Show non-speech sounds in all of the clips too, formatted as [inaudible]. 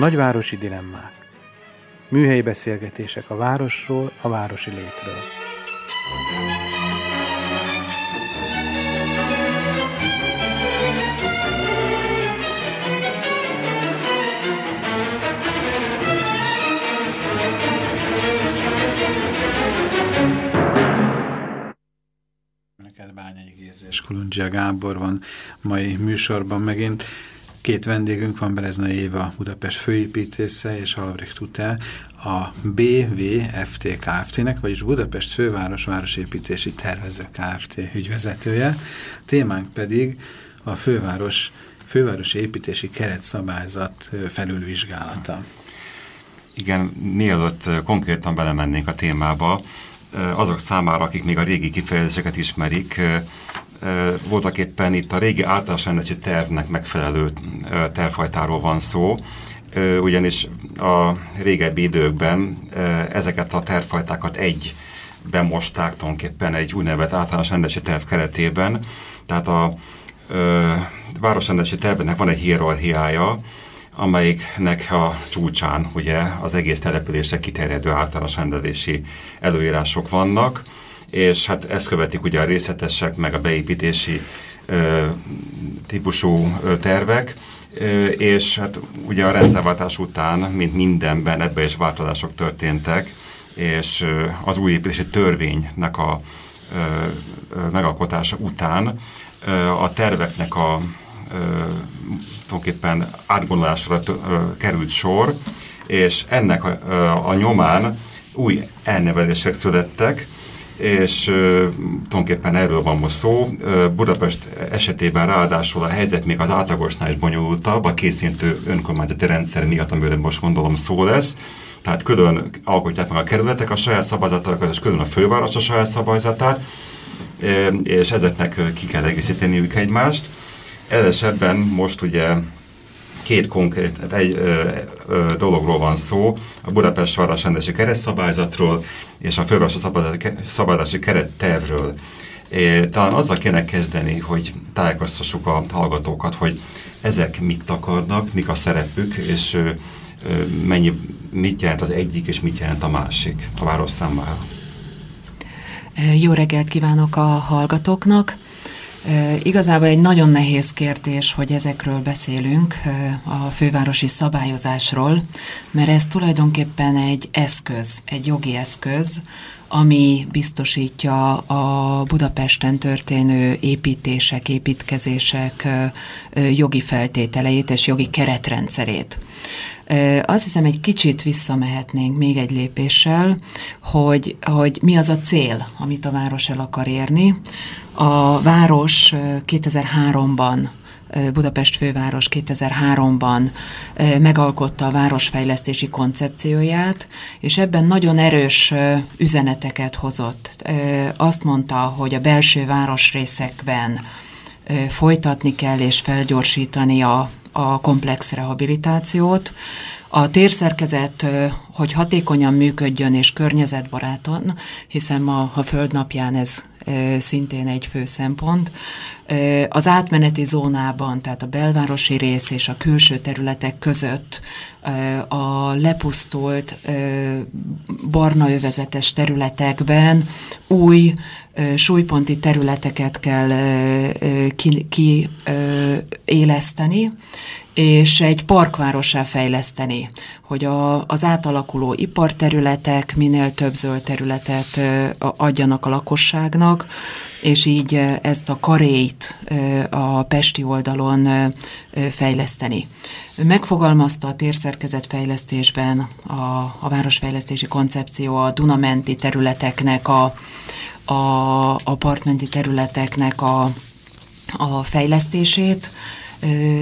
Nagyvárosi dilemmák. Műhelyi beszélgetések a városról, a városi létről. Bányai Géza és Kolundzsia Gábor van mai műsorban megint. Két vendégünk van, Berezna Éva, Budapest főépítésze, és Albrecht Utel, a BVFT Kft-nek, vagyis Budapest Főváros Városépítési Tervező Kft. ügyvezetője. Témánk pedig a főváros, fővárosi építési keretszabályzat felülvizsgálata. Igen, mielőtt konkrétan belemennénk a témába, azok számára, akik még a régi kifejezéseket ismerik, voltak éppen itt a régi általános rendelési tervnek megfelelő tervfajtáról van szó, ugyanis a régebbi időkben ezeket a tervfajtákat egy bemosták tulajdonképpen egy úgynevezett általános rendelési terv keretében. Tehát a városrendelési tervnek van egy hierarchiája, amelyiknek a csúcsán ugye az egész településre kiterjedő általános rendelési előírások vannak, és hát ezt követik ugye a részletesek, meg a beépítési ö, típusú ö, tervek, ö, és hát ugye a rendszerváltás után, mint mindenben, ebbe is változások történtek, és ö, az új építési törvénynek a ö, ö, megalkotása után ö, a terveknek a ö, tulajdonképpen átgondolásra került sor, és ennek a, a, nyomán új elnevezések születtek, és uh, tulajdonképpen erről van most szó. Budapest esetében ráadásul a helyzet még az átlagosnál is bonyolultabb, a készintő önkormányzati rendszer miatt, amiről most gondolom szó lesz. Tehát külön alkotják meg a kerületek a saját szabályzatokat, és külön a főváros a saját szabályzatát, és ezeknek ki kell egészíteniük egymást. Ez esetben most ugye két konkrét, egy ö, ö, dologról van szó, a Budapest Városrendesi Keretszabályzatról és a Fővárosi Szabályozási Kerettervről. É, talán azzal kéne kezdeni, hogy tájékoztassuk a hallgatókat, hogy ezek mit akarnak, mik a szerepük, és ö, mennyi, mit jelent az egyik, és mit jelent a másik a város számára. Jó reggelt kívánok a hallgatóknak! Igazából egy nagyon nehéz kérdés, hogy ezekről beszélünk, a fővárosi szabályozásról, mert ez tulajdonképpen egy eszköz, egy jogi eszköz, ami biztosítja a Budapesten történő építések, építkezések jogi feltételeit és jogi keretrendszerét. Azt hiszem, egy kicsit visszamehetnénk még egy lépéssel, hogy, hogy mi az a cél, amit a város el akar érni. A város 2003-ban Budapest főváros 2003-ban megalkotta a városfejlesztési koncepcióját, és ebben nagyon erős üzeneteket hozott. Azt mondta, hogy a belső városrészekben folytatni kell és felgyorsítani a, a komplex rehabilitációt, a térszerkezet, hogy hatékonyan működjön és környezetbaráton, hiszen ma a Földnapján ez szintén egy fő szempont. Az átmeneti zónában, tehát a belvárosi rész és a külső területek között a lepusztult barna övezetes területekben új súlyponti területeket kell kiéleszteni, ki, és egy parkvárossá fejleszteni, hogy a, az átalakuló iparterületek minél több zöld területet adjanak a lakosságnak, és így ezt a karét a pesti oldalon fejleszteni. Megfogalmazta a térszerkezet fejlesztésben a, a városfejlesztési koncepció a Dunamenti területeknek, a, a, a partmenti területeknek a, a fejlesztését,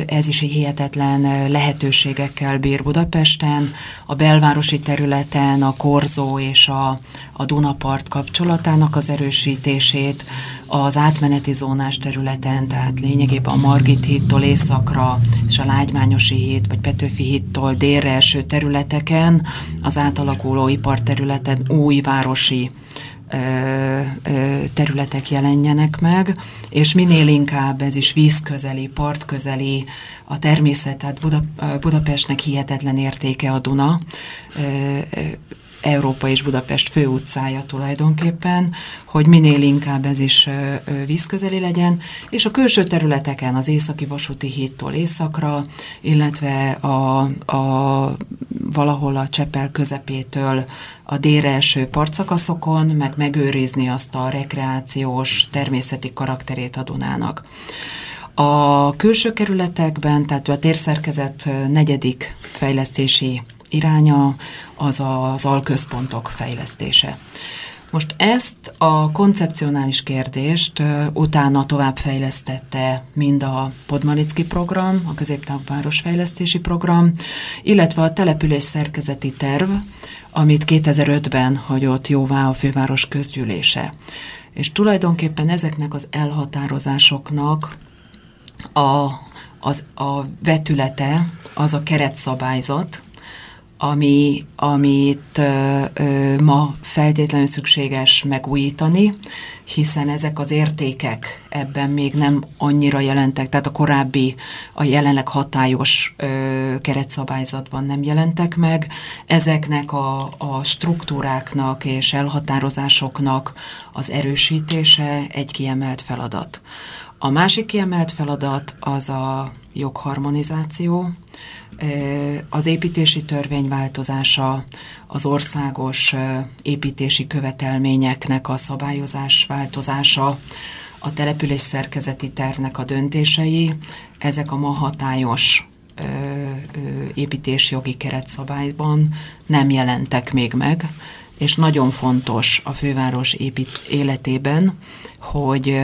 Ez is egy hihetetlen lehetőségekkel bír Budapesten. A belvárosi területen a Korzó és a, a Dunapart kapcsolatának az erősítését, az átmeneti zónás területen, tehát lényegében a Margit hídtól északra és a Lágymányosi híd vagy Petőfi hídtól délre eső területeken, az átalakuló iparterületen új városi területek jelenjenek meg, és minél inkább ez is vízközeli, partközeli, a természet, tehát Buda, Budapestnek hihetetlen értéke a Duna, Európa és Budapest főutcája tulajdonképpen, hogy minél inkább ez is vízközeli legyen, és a külső területeken az északi vasúti hídtól északra, illetve a, a valahol a Csepel közepétől a délre eső partszakaszokon, meg megőrizni azt a rekreációs, természeti karakterét a Dunának. A külső kerületekben, tehát a térszerkezet negyedik fejlesztési iránya az az alközpontok fejlesztése. Most ezt a koncepcionális kérdést utána továbbfejlesztette mind a Podmalicki program, a középtávú városfejlesztési program, illetve a település szerkezeti terv, amit 2005-ben hagyott jóvá a főváros közgyűlése. És tulajdonképpen ezeknek az elhatározásoknak a, az, a vetülete az a keretszabályzat, ami, amit ma feltétlenül szükséges megújítani, hiszen ezek az értékek ebben még nem annyira jelentek, tehát a korábbi, a jelenleg hatályos ö, keretszabályzatban nem jelentek meg. Ezeknek a, a struktúráknak és elhatározásoknak az erősítése egy kiemelt feladat. A másik kiemelt feladat az a jogharmonizáció, az építési törvény változása, az országos építési követelményeknek a szabályozás változása, a település szerkezeti tervnek a döntései, ezek a ma hatályos építésjogi keretszabályban nem jelentek még meg, és nagyon fontos a főváros épít életében, hogy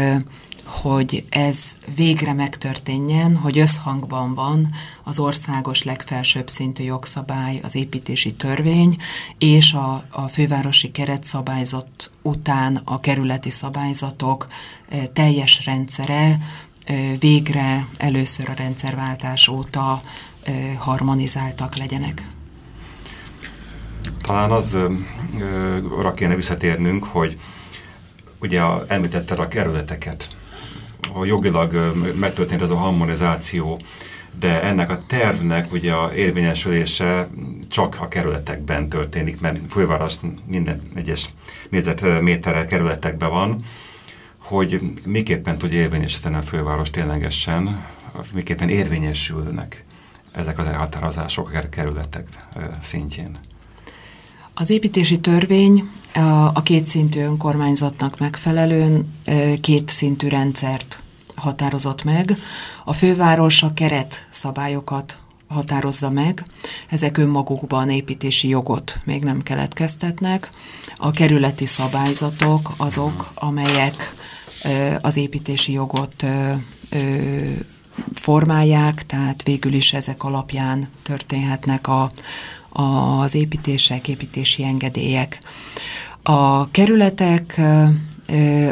hogy ez végre megtörténjen, hogy összhangban van az országos legfelsőbb szintű jogszabály, az építési törvény, és a, a fővárosi keretszabályzat után a kerületi szabályzatok e, teljes rendszere e, végre először a rendszerváltás óta e, harmonizáltak legyenek. Talán az arra kéne visszatérnünk, hogy ugye említetted a kerületeket, a jogilag megtörtént ez a harmonizáció, de ennek a tervnek ugye a érvényesülése csak a kerületekben történik, mert főváros minden egyes négyzetméterrel kerületekben van, hogy miképpen tudja érvényesíteni a főváros ténylegesen, miképpen érvényesülnek ezek az elhatározások a kerületek szintjén. Az építési törvény a kétszintű önkormányzatnak megfelelően két szintű rendszert határozott meg. A főváros a keret szabályokat határozza meg, ezek önmagukban építési jogot még nem keletkeztetnek. A kerületi szabályzatok azok, amelyek az építési jogot formálják, tehát végül is ezek alapján történhetnek a, az építések, építési engedélyek. A kerületek,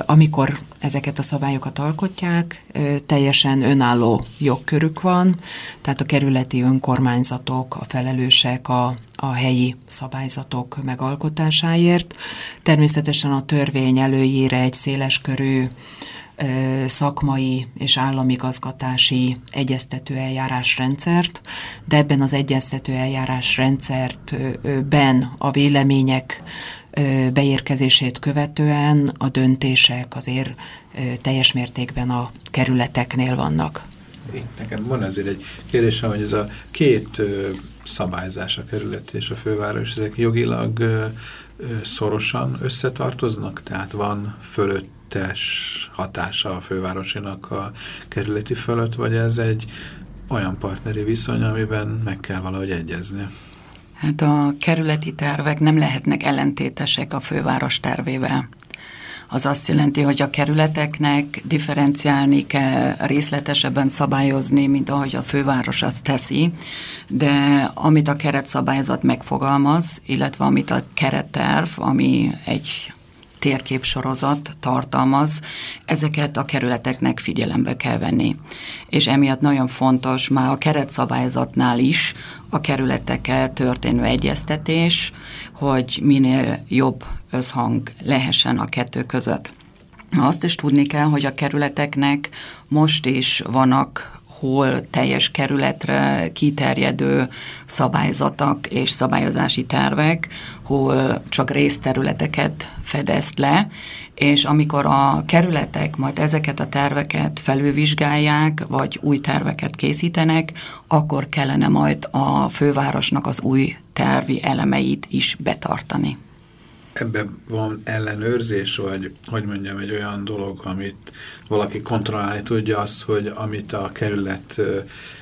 amikor ezeket a szabályokat alkotják, teljesen önálló jogkörük van, tehát a kerületi önkormányzatok, a felelősek a, a helyi szabályzatok megalkotásáért. Természetesen a törvény előír egy széleskörű szakmai és államigazgatási egyeztető eljárásrendszert, de ebben az egyeztető eljárásrendszertben a vélemények beérkezését követően a döntések azért teljes mértékben a kerületeknél vannak. Nekem van azért egy kérdésem, hogy ez a két szabályzás, a kerület és a főváros, ezek jogilag szorosan összetartoznak? Tehát van fölöttes hatása a fővárosinak a kerületi fölött, vagy ez egy olyan partneri viszony, amiben meg kell valahogy egyezni? Hát a kerületi tervek nem lehetnek ellentétesek a főváros tervével. az azt jelenti, hogy a kerületeknek differenciálni kell, részletesebben szabályozni, mint ahogy a főváros azt teszi, de amit a keretszabályzat megfogalmaz, illetve amit a keretterv, ami egy térképsorozat tartalmaz, ezeket a kerületeknek figyelembe kell venni. És emiatt nagyon fontos már a keretszabályzatnál is a kerületekkel történő egyeztetés, hogy minél jobb összhang lehessen a kettő között. Azt is tudni kell, hogy a kerületeknek most is vannak hol teljes kerületre kiterjedő szabályzatok és szabályozási tervek, hol csak részterületeket fedezt le, és amikor a kerületek majd ezeket a terveket felülvizsgálják, vagy új terveket készítenek, akkor kellene majd a fővárosnak az új tervi elemeit is betartani ebben van ellenőrzés, vagy hogy mondjam, egy olyan dolog, amit valaki kontrollálni tudja azt, hogy amit a kerület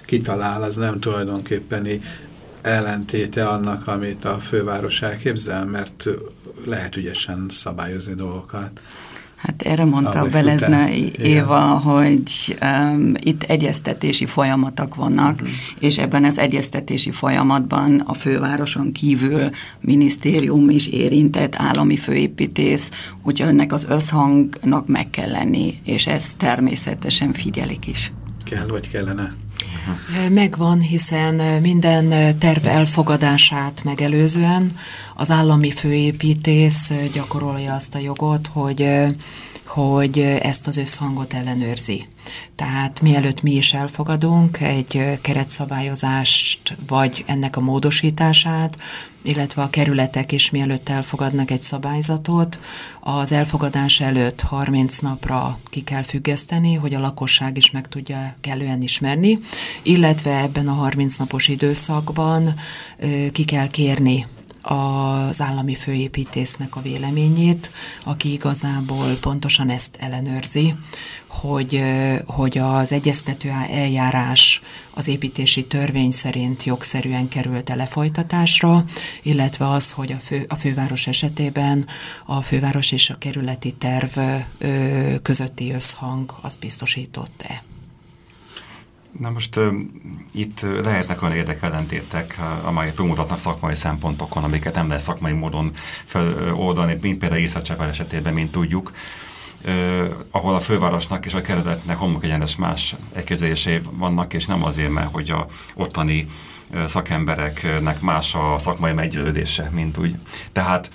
kitalál, az nem tulajdonképpen ellentéte annak, amit a főváros elképzel, mert lehet ügyesen szabályozni dolgokat. Hát erre mondta a Belezne Éva, hogy um, itt egyeztetési folyamatok vannak, uh-huh. és ebben az egyeztetési folyamatban a fővároson kívül minisztérium is érintett, állami főépítész, úgyhogy ennek az összhangnak meg kell lenni, és ezt természetesen figyelik is. Kell, vagy kellene? Megvan, hiszen minden terv elfogadását megelőzően az állami főépítész gyakorolja azt a jogot, hogy hogy ezt az összhangot ellenőrzi. Tehát mielőtt mi is elfogadunk egy keretszabályozást, vagy ennek a módosítását, illetve a kerületek is mielőtt elfogadnak egy szabályzatot, az elfogadás előtt 30 napra ki kell függeszteni, hogy a lakosság is meg tudja kellően ismerni, illetve ebben a 30 napos időszakban ki kell kérni az állami főépítésznek a véleményét, aki igazából pontosan ezt ellenőrzi, hogy, hogy az egyeztető eljárás az építési törvény szerint jogszerűen került lefolytatásra, illetve az, hogy a, fő, a főváros esetében a főváros és a kerületi terv közötti összhang az biztosított-e. Na most uh, itt lehetnek olyan érdekellentétek, uh, amelyek túlmutatnak szakmai szempontokon, amiket nem lehet szakmai módon feloldani, mint például Észak esetében, mint tudjuk, uh, ahol a fővárosnak és a kerületnek homlok egyenes más elképzelései vannak, és nem azért, mert hogy a ottani szakembereknek más a szakmai meggyőződése, mint úgy. Tehát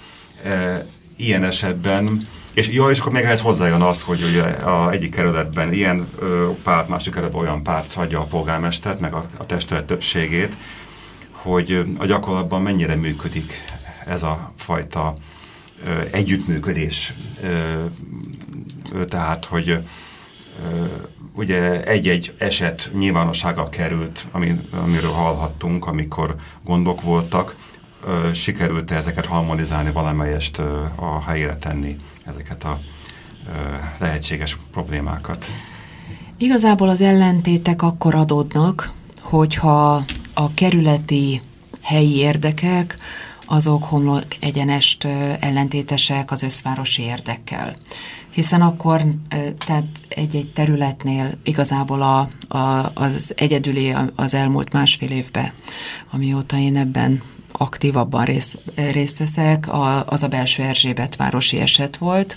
uh, ilyen esetben és jó, és akkor még ehhez hozzájön az, hogy ugye a egyik kerületben ilyen ö, párt, másik kerületben olyan párt hagyja a polgármestert, meg a, a testület többségét, hogy a gyakorlatban mennyire működik ez a fajta ö, együttműködés. Ö, tehát, hogy ö, ugye egy-egy eset nyilvánossága került, ami, amiről hallhattunk, amikor gondok voltak, sikerült -e ezeket harmonizálni, valamelyest a helyére tenni ezeket a lehetséges problémákat. Igazából az ellentétek akkor adódnak, hogyha a kerületi helyi érdekek azok homlok egyenest ellentétesek az összvárosi érdekkel. Hiszen akkor, tehát egy-egy területnél igazából a, a, az egyedüli az elmúlt másfél évben, amióta én ebben aktívabban részt, részt veszek, az a belső Erzsébet városi eset volt,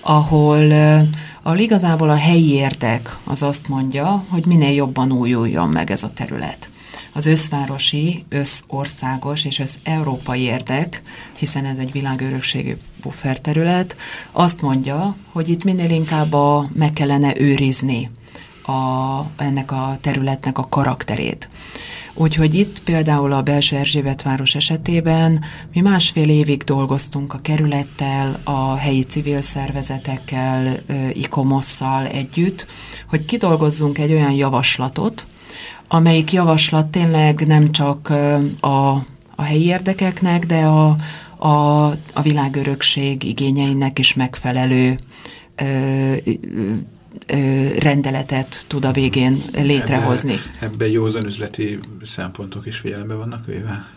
ahol, ahol igazából a helyi érdek az azt mondja, hogy minél jobban újuljon meg ez a terület. Az összvárosi, összországos és összeurópai érdek, hiszen ez egy világörökségű bufferterület, azt mondja, hogy itt minél inkább a, meg kellene őrizni a, ennek a területnek a karakterét. Úgyhogy itt például a belső Erzsébet város esetében mi másfél évig dolgoztunk a kerülettel, a helyi civil szervezetekkel, ikomosszal együtt, hogy kidolgozzunk egy olyan javaslatot, amelyik javaslat tényleg nem csak a, a helyi érdekeknek, de a, a, a világörökség igényeinek is megfelelő rendeletet tud a végén létrehozni. Ebben ebbe józan üzleti szempontok is figyelembe vannak véve?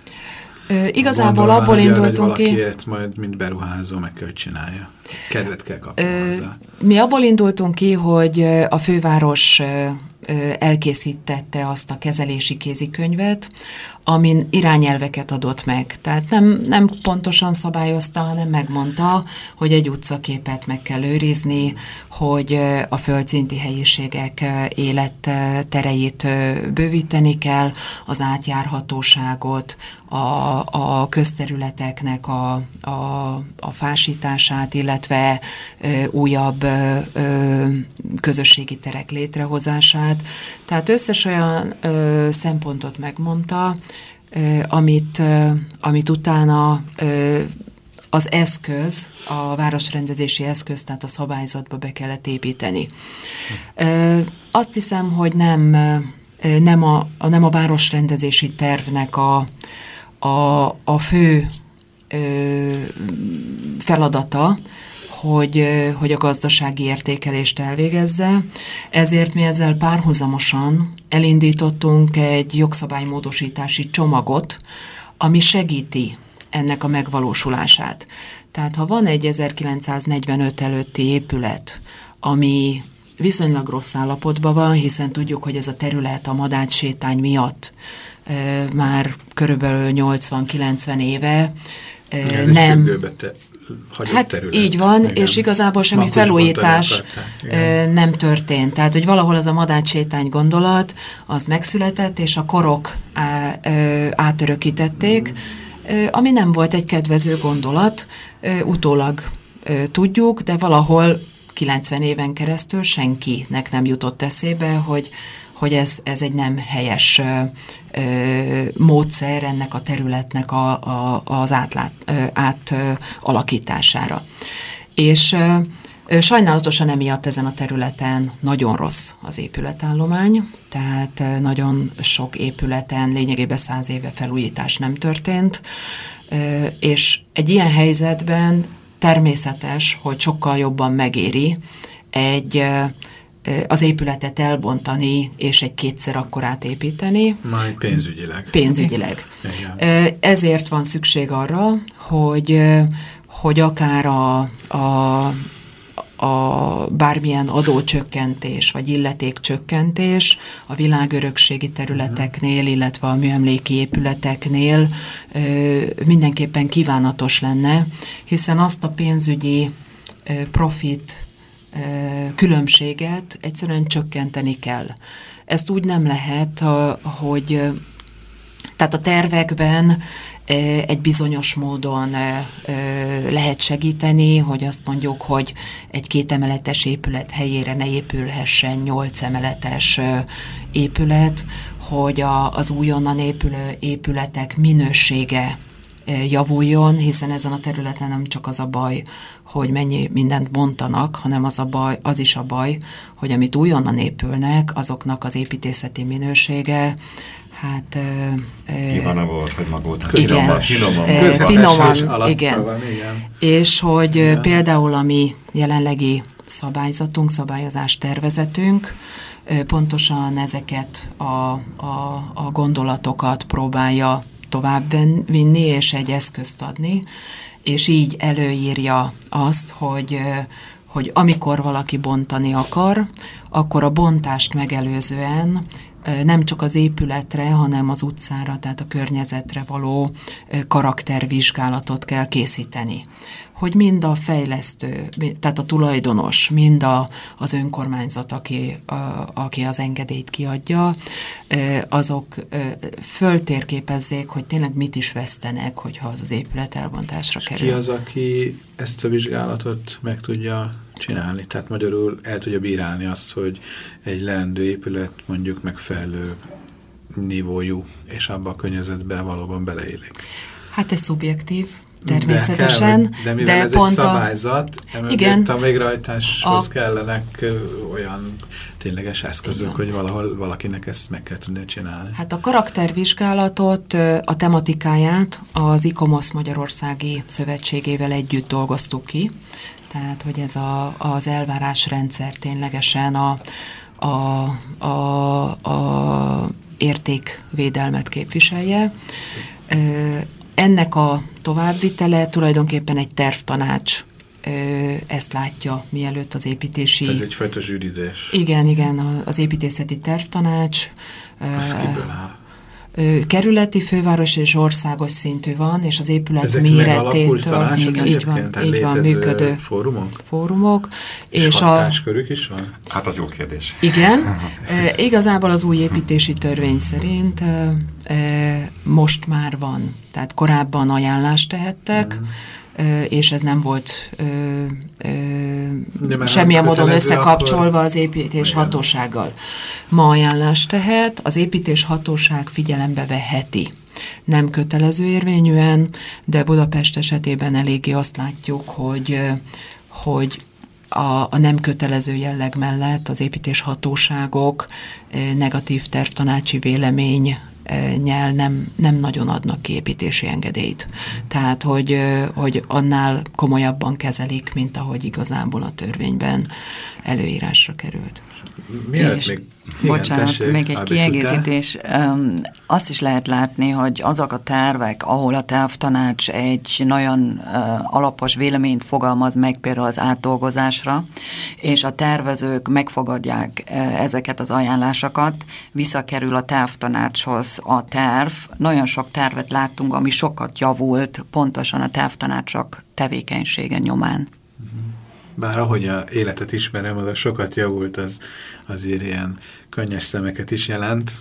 Ö, igazából abból indultunk ki... Valakiért majd, mint beruházó meg kell, hogy csinálja. Kedvet kell kapni Ö, hozzá. Mi abból indultunk ki, hogy a főváros elkészítette azt a kezelési kézikönyvet, amin irányelveket adott meg. Tehát nem, nem pontosan szabályozta, hanem megmondta, hogy egy utcaképet meg kell őrizni, hogy a földszinti helyiségek élettereit bővíteni kell, az átjárhatóságot, a, a közterületeknek a, a, a fásítását, illetve ö, újabb ö, közösségi terek létrehozását. Tehát összes olyan ö, szempontot megmondta, amit, amit utána az eszköz, a városrendezési eszköz, tehát a szabályzatba be kellett építeni. Azt hiszem, hogy nem, nem, a, nem a városrendezési tervnek a, a, a fő feladata, hogy, hogy a gazdasági értékelést elvégezze. Ezért mi ezzel párhuzamosan elindítottunk egy jogszabálymódosítási csomagot, ami segíti ennek a megvalósulását. Tehát ha van egy 1945 előtti épület, ami viszonylag rossz állapotban van, hiszen tudjuk, hogy ez a terület a madács sétány miatt e, már körülbelül 80-90 éve e, nem... Te hagyott hát terület. így van, igen. és igazából semmi Magos felújítás nem történt. Tehát, hogy valahol az a madácsétány gondolat, az megszületett, és a korok á, átörökítették, mm. ami nem volt egy kedvező gondolat, utólag tudjuk, de valahol 90 éven keresztül senkinek nem jutott eszébe, hogy hogy ez, ez egy nem helyes ö, ö, módszer ennek a területnek a, a, az átlát, ö, átalakítására. És ö, Sajnálatosan emiatt ezen a területen nagyon rossz az épületállomány, tehát nagyon sok épületen lényegében száz éve felújítás nem történt, és egy ilyen helyzetben természetes, hogy sokkal jobban megéri egy az épületet elbontani, és egy kétszer akkor átépíteni. Majd pénzügyileg. Pénzügyileg. Igen. Ezért van szükség arra, hogy, hogy akár a, a, a bármilyen adócsökkentés, vagy illetékcsökkentés a világörökségi területeknél, illetve a műemléki épületeknél mindenképpen kívánatos lenne, hiszen azt a pénzügyi profit különbséget egyszerűen csökkenteni kell. Ezt úgy nem lehet, hogy tehát a tervekben egy bizonyos módon lehet segíteni, hogy azt mondjuk, hogy egy kétemeletes épület helyére ne épülhessen nyolc emeletes épület, hogy a, az újonnan épülő épületek minősége javuljon, hiszen ezen a területen nem csak az a baj, hogy mennyi mindent bontanak, hanem az, a baj, az is a baj, hogy amit újonnan épülnek, azoknak az építészeti minősége, hát... Kívánna volt, hogy magót igen, finoman, finoman igen. Van, igen. És hogy igen. például a mi jelenlegi szabályzatunk, szabályozás tervezetünk, pontosan ezeket a, a, a gondolatokat próbálja tovább vinni, és egy eszközt adni, és így előírja azt, hogy, hogy amikor valaki bontani akar, akkor a bontást megelőzően nem csak az épületre, hanem az utcára, tehát a környezetre való karaktervizsgálatot kell készíteni hogy mind a fejlesztő, tehát a tulajdonos, mind a, az önkormányzat, aki, a, aki az engedélyt kiadja, azok föltérképezzék, hogy tényleg mit is vesztenek, hogyha az az épület elbontásra kerül. ki az, aki ezt a vizsgálatot meg tudja csinálni? Tehát magyarul el tudja bírálni azt, hogy egy leendő épület mondjuk megfelelő nívójú, és abba a környezetbe valóban beleélik. Hát ez szubjektív, természetesen. De, kell, de mivel de ez pont egy szabályzat, igen, a végrehajtáshoz a, kellenek olyan tényleges eszközök, igen. hogy valahol valakinek ezt meg kell tudni csinálni. Hát a karaktervizsgálatot, a tematikáját az ICOMOS Magyarországi Szövetségével együtt dolgoztuk ki, tehát hogy ez a, az elvárásrendszer ténylegesen a, a, a, a értékvédelmet képviselje ennek a továbbvitele tulajdonképpen egy tervtanács ezt látja, mielőtt az építési... Ez egyfajta zsűrizés. Igen, igen, az építészeti tervtanács. Ez kiből áll? Kerületi, főváros és országos szintű van, és az épület Ezek méretétől igen, így van, így van működő fórumok. fórumok és, és hatáskörük is van? Hát az jó kérdés. Igen, [laughs] e, igazából az új építési törvény szerint e, most már van, tehát korábban ajánlást tehettek, mm és ez nem volt ö, semmilyen módon összekapcsolva akkor... az építés Igen. hatósággal. Ma ajánlást tehet, az építés hatóság figyelembe veheti. Nem kötelező érvényűen, de Budapest esetében eléggé azt látjuk, hogy, hogy a, a nem kötelező jelleg mellett az építéshatóságok negatív tervtanácsi vélemény nyel nem, nem nagyon adnak ki építési engedélyt. Tehát, hogy, hogy annál komolyabban kezelik, mint ahogy igazából a törvényben előírásra került. Miért még igen, Bocsánat, tessék, még egy kiegészítés. Um, azt is lehet látni, hogy azok a tervek, ahol a tervtanács egy nagyon uh, alapos véleményt fogalmaz meg például az átdolgozásra, és a tervezők megfogadják uh, ezeket az ajánlásokat, visszakerül a tervtanácshoz a terv. Nagyon sok tervet láttunk, ami sokat javult pontosan a tervtanácsok tevékenysége nyomán. Bár ahogy a életet ismerem, az a sokat javult, az azért ilyen könnyes szemeket is jelent.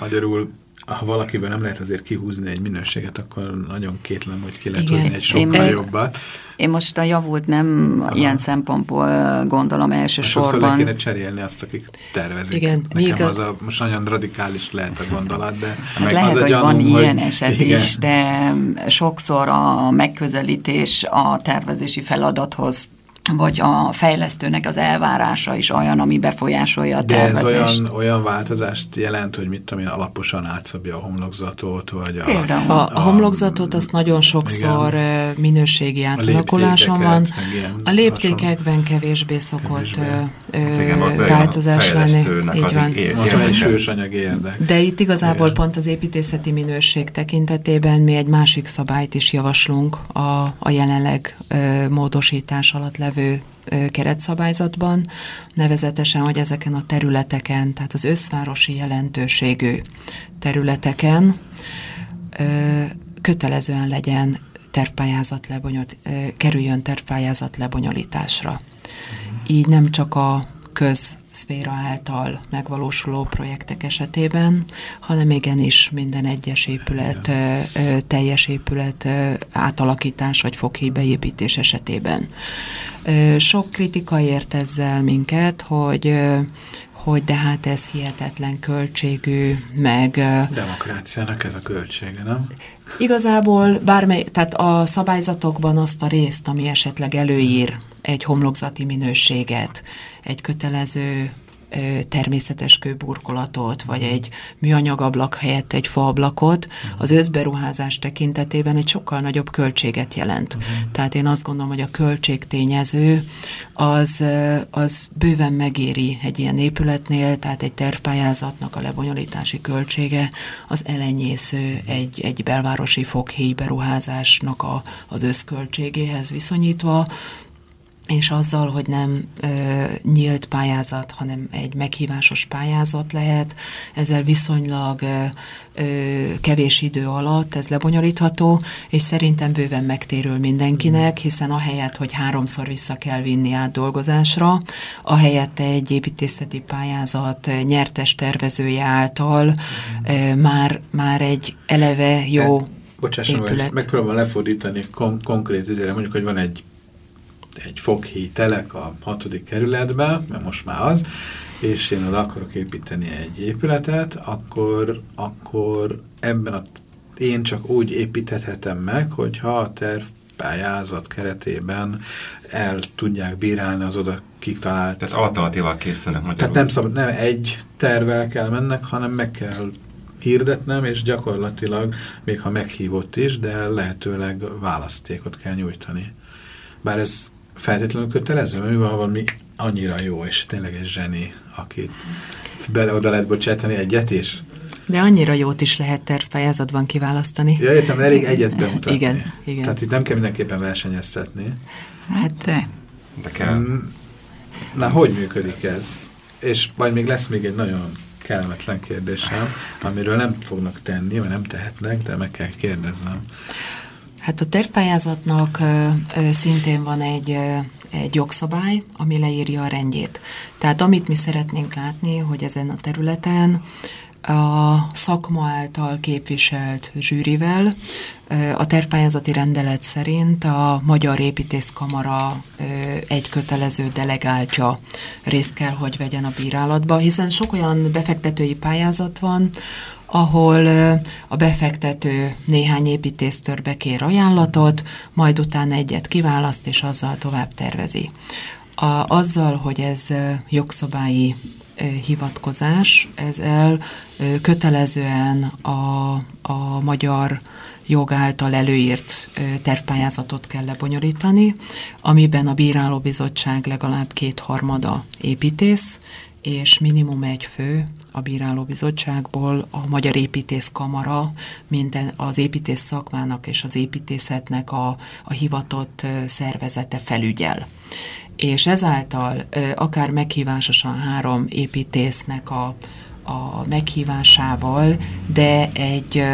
Magyarul, ha valakiben nem lehet azért kihúzni egy minőséget, akkor nagyon kétlem, hogy ki lehet hozni egy sokkal én jobbat. Én most a javult nem Aha. ilyen szempontból gondolom elsősorban. Sokszor le kéne cserélni azt, akik tervezik. Igen, Nekem az a, most nagyon radikális lehet a gondolat, de hát meg lehet, az hogy gyanúm, van hogy ilyen eset igen. is, de sokszor a megközelítés a tervezési feladathoz vagy a fejlesztőnek az elvárása is olyan, ami befolyásolja a De tervezést. De ez olyan, olyan változást jelent, hogy mit tudom én, alaposan átszabja a homlokzatot, vagy a... A, a, a homlokzatot azt nagyon sokszor igen, minőségi átalakuláson van. A léptékekben kevésbé szokott kevésbé. Hát változás lenni. Így van. Érdek. De itt igazából igen. pont az építészeti minőség tekintetében mi egy másik szabályt is javaslunk a, a jelenleg ö, módosítás alatt levő levő keretszabályzatban, nevezetesen, hogy ezeken a területeken, tehát az összvárosi jelentőségű területeken kötelezően legyen tervpályázat lebonyolít, kerüljön tervpályázat lebonyolításra. Így nem csak a köz szféra által megvalósuló projektek esetében, hanem igenis minden egyes épület, teljes épület átalakítás vagy foghíj beépítés esetében. Sok kritika ért ezzel minket, hogy hogy de hát ez hihetetlen költségű, meg... Demokráciának ez a költsége, nem? Igazából bármely, tehát a szabályzatokban azt a részt, ami esetleg előír egy homlokzati minőséget, egy kötelező természetes kőburkolatot, vagy egy műanyag ablak helyett egy faablakot, az összberuházás tekintetében egy sokkal nagyobb költséget jelent. Uh-huh. Tehát én azt gondolom, hogy a költségtényező az, az bőven megéri egy ilyen épületnél, tehát egy tervpályázatnak a lebonyolítási költsége az elenyésző egy, egy belvárosi foghíj beruházásnak a, az összköltségéhez viszonyítva, és azzal, hogy nem ö, nyílt pályázat, hanem egy meghívásos pályázat lehet, ezzel viszonylag ö, ö, kevés idő alatt ez lebonyolítható, és szerintem bőven megtérül mindenkinek, hiszen ahelyett, hogy háromszor vissza kell vinni átdolgozásra, ahelyett egy építészeti pályázat nyertes tervezője által ö, már, már egy eleve jó Bocsáss épület. megpróbálom lefordítani kon konkrét üzére, mondjuk, hogy van egy egy foghíj telek a hatodik kerületben, mert most már az, és én oda akarok építeni egy épületet, akkor, akkor ebben a, én csak úgy építhetem meg, hogyha a terv pályázat keretében el tudják bírálni az oda kitalált. Tehát alternatívák készülnek magyarul. Tehát nem, szabad, nem egy tervel kell mennek, hanem meg kell hirdetnem, és gyakorlatilag, még ha meghívott is, de lehetőleg választékot kell nyújtani. Bár ez feltétlenül kötelező, mert mi van valami annyira jó, és tényleg egy zseni, akit bele oda lehet bocsátani egyet is? De annyira jót is lehet tervpályázatban kiválasztani. Ja, értem, elég egyet bemutatni. Igen, igen. Tehát itt nem kell mindenképpen versenyeztetni. Hát de. De kell. Mm, Na, hogy működik ez? És majd még lesz még egy nagyon kellemetlen kérdésem, amiről nem fognak tenni, vagy nem tehetnek, de meg kell kérdeznem. Hát a tervpályázatnak szintén van egy, egy jogszabály, ami leírja a rendjét. Tehát amit mi szeretnénk látni, hogy ezen a területen a szakma által képviselt zsűrivel a tervpályázati rendelet szerint a Magyar Építészkamara egy kötelező delegáltja részt kell, hogy vegyen a bírálatba, hiszen sok olyan befektetői pályázat van, ahol a befektető néhány építésztörbe kér ajánlatot, majd utána egyet kiválaszt, és azzal tovább tervezi. A, azzal, hogy ez jogszabályi hivatkozás, ezzel kötelezően a, a magyar jog által előírt tervpályázatot kell lebonyolítani, amiben a bírálóbizottság legalább kétharmada építész, és minimum egy fő a bírálóbizottságból a Magyar Építész Kamara, minden az építész szakmának és az építészetnek a, a hivatott szervezete felügyel. És ezáltal akár meghívásosan három építésznek a, a meghívásával, de egy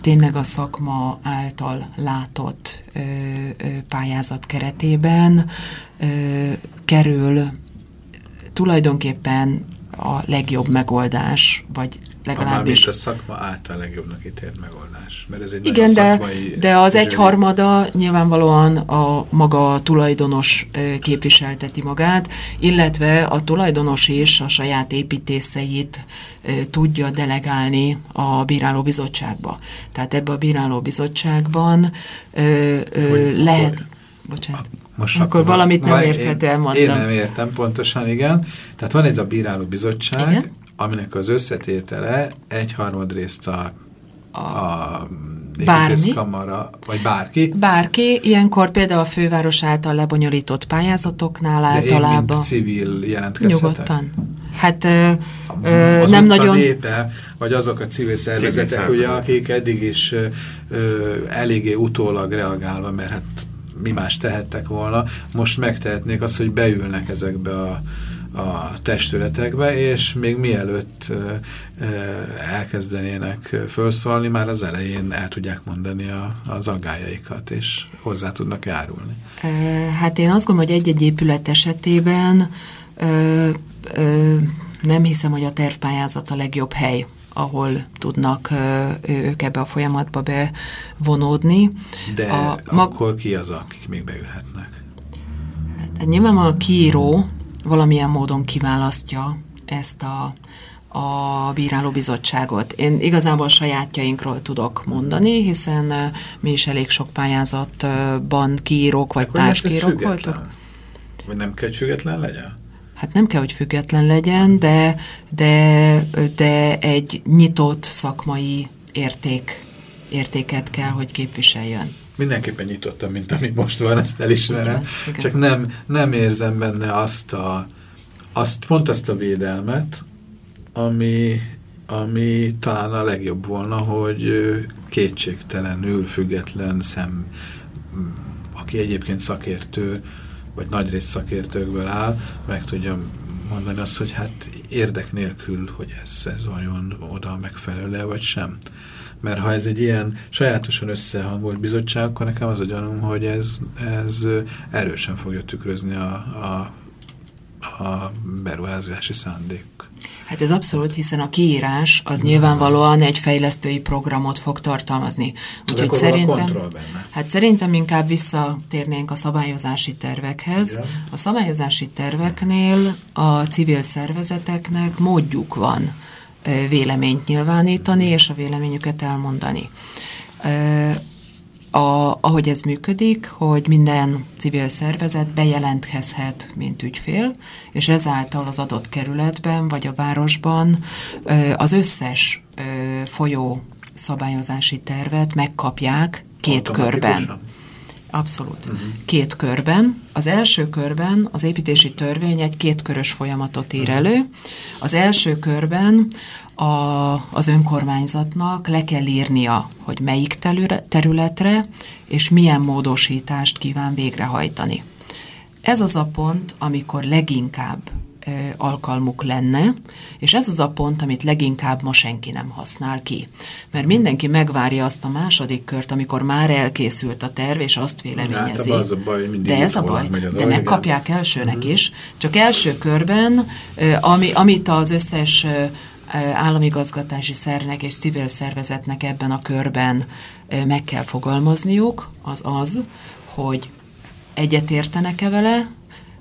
tényleg a szakma által látott pályázat keretében kerül tulajdonképpen a legjobb megoldás, vagy legalábbis... a szakma által legjobbnak ítélt megoldás. Mert ez egy Igen, de, de az egyharmada nyilvánvalóan a maga tulajdonos képviselteti magát, illetve a tulajdonos is a saját építészeit tudja delegálni a bírálóbizottságba. Tehát ebbe a bírálóbizottságban lehet... Akkor, bocsánat. Most akkor, akkor valamit nem érthetően mondtam. Én nem értem pontosan, igen. Tehát van ez a bírálóbizottság, igen? aminek az összetétele egyharmad részt a, a, a bármi, kamara, vagy bárki. Bárki, ilyenkor például a főváros által lebonyolított pályázatoknál De általában. Én, civil jelentkezhetek. Nyugodtan. Hát ö, ö, az nem nagyon... Népe, vagy azok a civil szervezetek, civil ugye, akik eddig is ö, eléggé utólag reagálva, mert hát mi más tehettek volna, most megtehetnék azt, hogy beülnek ezekbe a, a testületekbe, és még mielőtt elkezdenének felszólni, már az elején el tudják mondani a, az aggájaikat, és hozzá tudnak járulni. Hát én azt gondolom, hogy egy-egy épület esetében ö, ö, nem hiszem, hogy a tervpályázat a legjobb hely ahol tudnak ők ebbe a folyamatba bevonódni. De a, akkor ki az, akik még beülhetnek? Hát, nyilván a kiíró valamilyen módon kiválasztja ezt a, a bírálóbizottságot. Én igazából a sajátjainkról tudok mondani, hiszen mi is elég sok pályázatban kiírók vagy társkírók voltunk. Vagy nem kell, hogy független legyen? Hát nem kell, hogy független legyen, de, de, de egy nyitott szakmai érték, értéket kell, hogy képviseljen. Mindenképpen nyitottam, mint ami most van, ezt elismerem. Csak nem, nem érzem benne azt a, azt, pont azt a védelmet, ami, ami talán a legjobb volna, hogy kétségtelenül független szem, aki egyébként szakértő, vagy nagyrészt szakértőkből áll, meg tudja mondani azt, hogy hát érdek nélkül, hogy ez, ez vajon oda megfelelő vagy sem. Mert ha ez egy ilyen sajátosan összehangolt bizottság, akkor nekem az a gyanúm, hogy ez, ez erősen fogja tükrözni a, a, a beruházási szándék. Hát ez abszolút, hiszen a kiírás az nyilvánvalóan egy fejlesztői programot fog tartalmazni. Úgyhogy szerintem, hát szerintem inkább visszatérnénk a szabályozási tervekhez. Igen. A szabályozási terveknél a civil szervezeteknek módjuk van véleményt nyilvánítani, és a véleményüket elmondani a, ahogy ez működik, hogy minden civil szervezet bejelentkezhet, mint ügyfél, és ezáltal az adott kerületben vagy a városban az összes folyó szabályozási tervet megkapják két körben. Abszolút. -huh. Két körben. Az első körben az építési törvény egy kétkörös folyamatot ír elő. Az első körben a, az önkormányzatnak le kell írnia, hogy melyik területre és milyen módosítást kíván végrehajtani. Ez az a pont, amikor leginkább ö, alkalmuk lenne, és ez az a pont, amit leginkább ma senki nem használ ki. Mert mindenki megvárja azt a második kört, amikor már elkészült a terv, és azt véleményezi. Hát, az a baj, de ez a baj, a de megkapják elsőnek uh -huh. is. Csak első körben, ami, amit az összes államigazgatási szernek és civil szervezetnek ebben a körben meg kell fogalmazniuk, az az, hogy egyetértenek-e vele,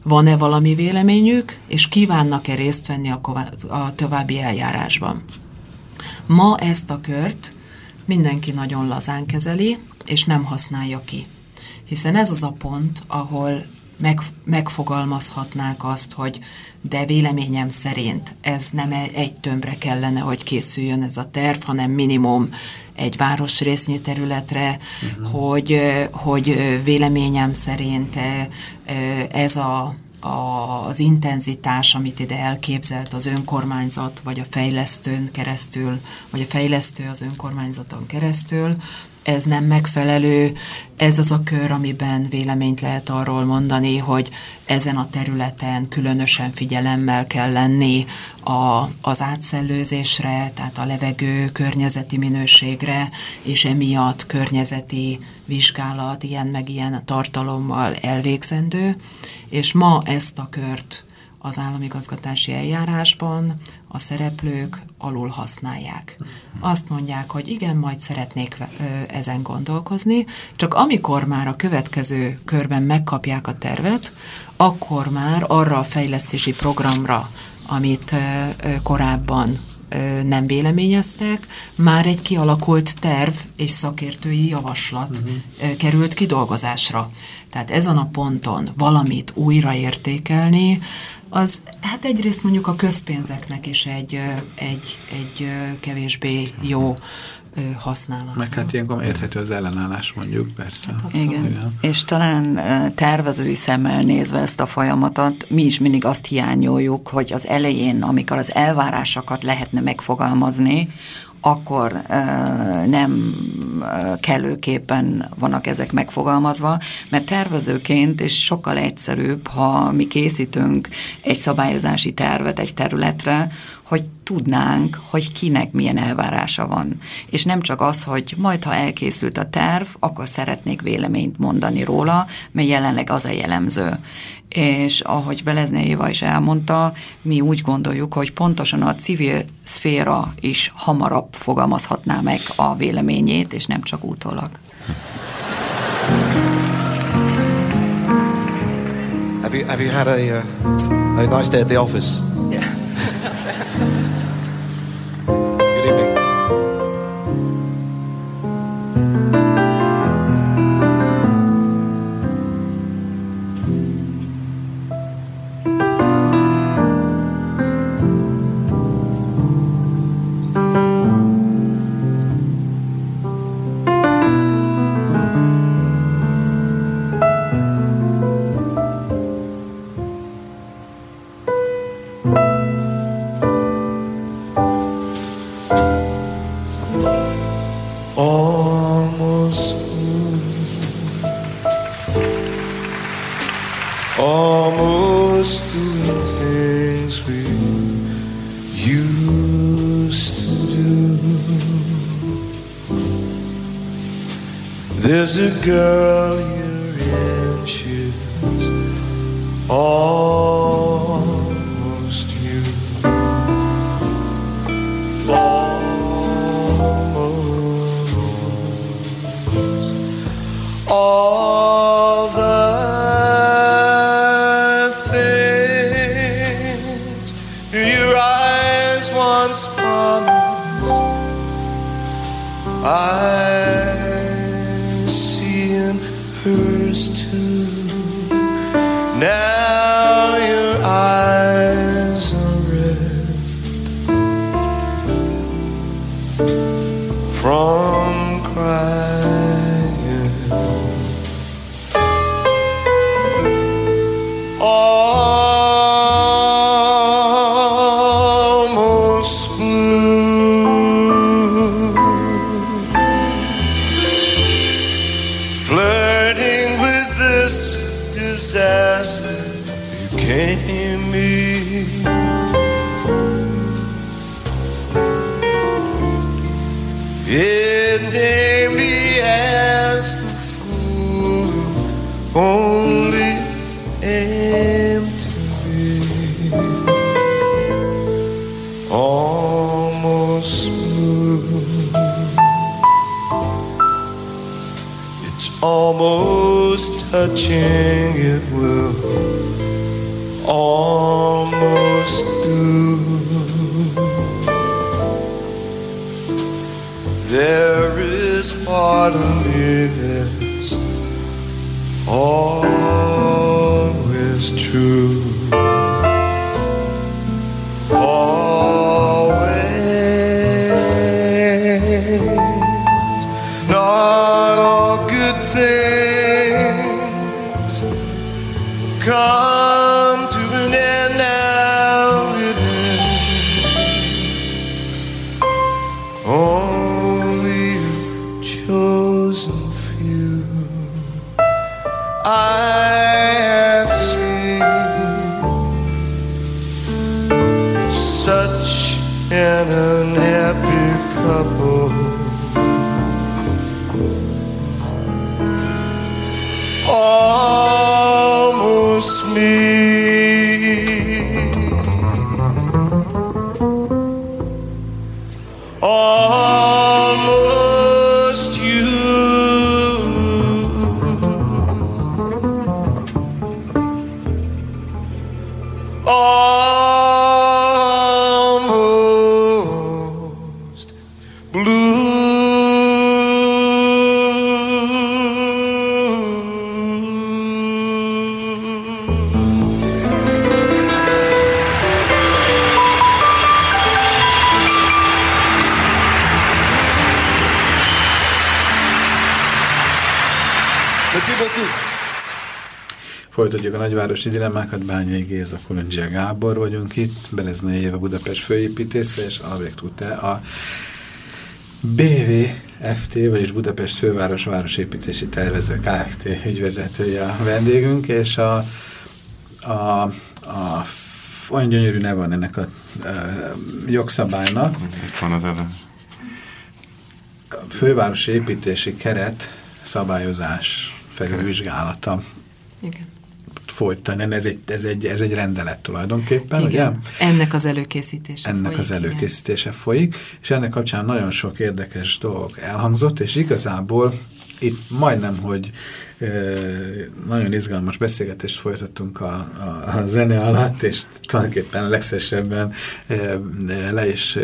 van-e valami véleményük, és kívánnak-e részt venni a, további eljárásban. Ma ezt a kört mindenki nagyon lazán kezeli, és nem használja ki. Hiszen ez az a pont, ahol meg, megfogalmazhatnák azt, hogy de véleményem szerint ez nem e- egy tömbre kellene, hogy készüljön ez a terv, hanem minimum egy városrésznyi területre, uh-huh. hogy, hogy véleményem szerint ez a az intenzitás, amit ide elképzelt az önkormányzat, vagy a fejlesztőn keresztül, vagy a fejlesztő az önkormányzaton keresztül, ez nem megfelelő, ez az a kör, amiben véleményt lehet arról mondani, hogy ezen a területen különösen figyelemmel kell lenni a, az átszellőzésre, tehát a levegő környezeti minőségre, és emiatt környezeti vizsgálat ilyen meg ilyen tartalommal elvégzendő, és ma ezt a kört az államigazgatási eljárásban a szereplők alul használják. Azt mondják, hogy igen, majd szeretnék ezen gondolkozni, csak amikor már a következő körben megkapják a tervet, akkor már arra a fejlesztési programra, amit korábban nem véleményeztek, már egy kialakult terv és szakértői javaslat uh-huh. került kidolgozásra. Tehát ezen a ponton valamit újraértékelni, az hát egyrészt mondjuk a közpénzeknek is egy, egy, egy kevésbé jó használat. Meg hát ilyenkor érthető az ellenállás mondjuk, persze. Hát igen. igen, és talán tervezői szemmel nézve ezt a folyamatot, mi is mindig azt hiányoljuk, hogy az elején, amikor az elvárásokat lehetne megfogalmazni, akkor nem kellőképpen vannak ezek megfogalmazva, mert tervezőként és sokkal egyszerűbb, ha mi készítünk egy szabályozási tervet egy területre, hogy tudnánk, hogy kinek milyen elvárása van. És nem csak az, hogy majd, ha elkészült a terv, akkor szeretnék véleményt mondani róla, mert jelenleg az a jellemző és ahogy Belezné Éva is elmondta, mi úgy gondoljuk, hogy pontosan a civil szféra is hamarabb fogalmazhatná meg a véleményét, és nem csak utólag. Have you, have you had a, uh, a nice day at the office? A nagyvárosi dilemmákat, Bányai Géza, Kolondzsia Gábor vagyunk itt, Beleznai Éva Budapest főépítésze és Albrecht Ute, a BVFT, vagyis Budapest Főváros Városépítési Tervező Kft. ügyvezetője a vendégünk, és a, a, a olyan gyönyörű ne van ennek a, a jogszabálynak, Itt van az elő. a fővárosi építési keret szabályozás felülvizsgálata. Folytani. Ez egy, ez, egy, ez egy rendelet tulajdonképpen, Igen. ugye? Ennek az előkészítése Ennek folyik, az előkészítése folyik, és ennek kapcsán nagyon sok érdekes dolog elhangzott, és igazából itt majdnem, hogy nagyon izgalmas beszélgetést folytattunk a, a, a zene alatt, és tulajdonképpen legszesebben le is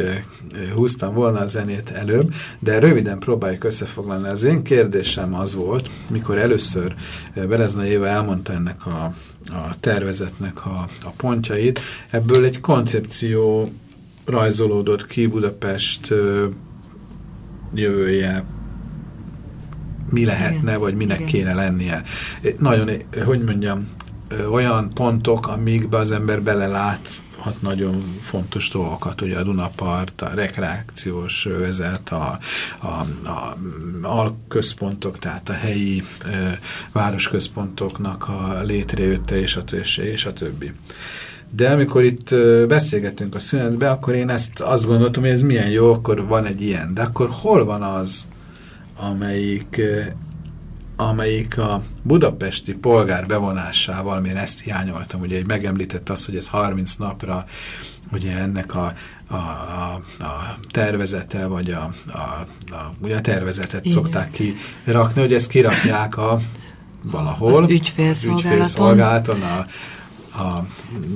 húztam volna a zenét előbb, de röviden próbáljuk összefoglalni. Az én kérdésem az volt, mikor először Berezna Éva elmondta ennek a, a tervezetnek a, a pontjait, ebből egy koncepció rajzolódott ki Budapest jövője, mi lehetne, Igen. vagy minek Igen. kéne lennie. Nagyon, hogy mondjam, olyan pontok, amikbe az ember belelát hat nagyon fontos dolgokat, ugye a Dunapart, a rekreációs vezet, a, a, a alközpontok, tehát a helyi ö, városközpontoknak a létrejötte, és a, és, és a többi. De amikor itt beszélgetünk a szünetbe, akkor én ezt azt gondoltam, hogy ez milyen jó, akkor van egy ilyen. De akkor hol van az, amelyik, amelyik a budapesti polgár bevonásával, én ezt hiányoltam, ugye megemlített az, hogy ez 30 napra ugye ennek a, a, a, a tervezete, vagy a, a, a, ugye a tervezetet Igen. szokták kirakni, hogy ezt kirakják a valahol. Az ügyfélszolgálaton. ügyfélszolgálaton a, a,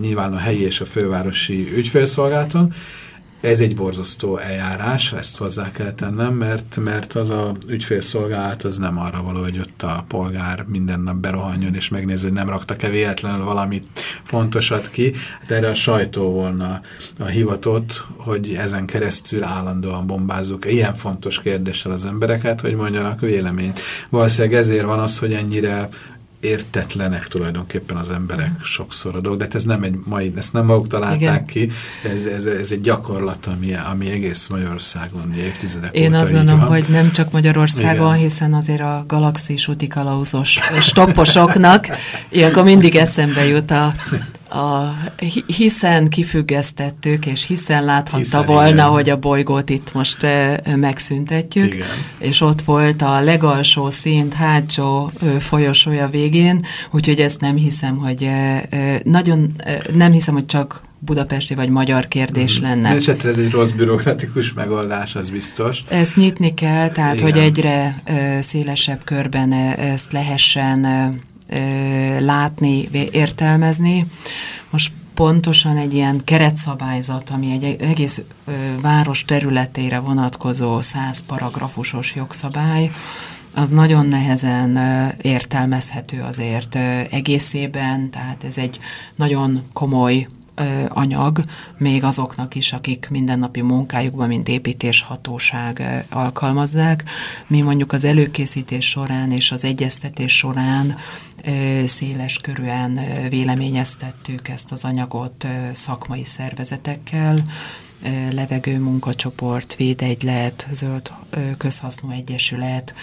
nyilván a helyi és a fővárosi ügyfélszolgálaton. Ez egy borzasztó eljárás, ezt hozzá kell tennem, mert, mert az a ügyfélszolgálat az nem arra való, hogy ott a polgár minden nap berohanjon és megnézze, hogy nem raktak-e véletlenül valamit fontosat ki. Hát erre a sajtó volna a hivatott, hogy ezen keresztül állandóan bombázzuk ilyen fontos kérdéssel az embereket, hogy mondjanak véleményt. Valószínűleg ezért van az, hogy ennyire értetlenek tulajdonképpen az emberek sokszor a dolog, de hát ez nem egy mai, ezt nem maguk találták Igen. ki, ez, ez, ez egy gyakorlat, ami, ami egész Magyarországon évtizedek Én azt gondolom, hogy nem csak Magyarországon, Igen. hiszen azért a galaxis úti kalauzos stopposoknak ilyenkor mindig eszembe jut a, a, hiszen kifüggesztettük, és hiszen láthatta hiszen, volna, igen. hogy a bolygót itt most e, megszüntetjük, igen. és ott volt a legalsó szint hátsó e, folyosója végén, úgyhogy ezt nem hiszem, hogy e, nagyon nem hiszem, hogy csak budapesti vagy magyar kérdés mm. lenne. Esetre ez egy rossz bürokratikus megoldás, az biztos. Ezt nyitni kell, tehát Igen. hogy egyre e, szélesebb körben ezt lehessen látni, értelmezni. Most pontosan egy ilyen keretszabályzat, ami egy egész város területére vonatkozó száz paragrafusos jogszabály, az nagyon nehezen értelmezhető azért egészében, tehát ez egy nagyon komoly anyag, még azoknak is, akik mindennapi munkájukban, mint építéshatóság alkalmazzák. Mi mondjuk az előkészítés során és az egyeztetés során széles körűen véleményeztettük ezt az anyagot szakmai szervezetekkel, levegő munkacsoport, védegylet, zöld közhasznú egyesület,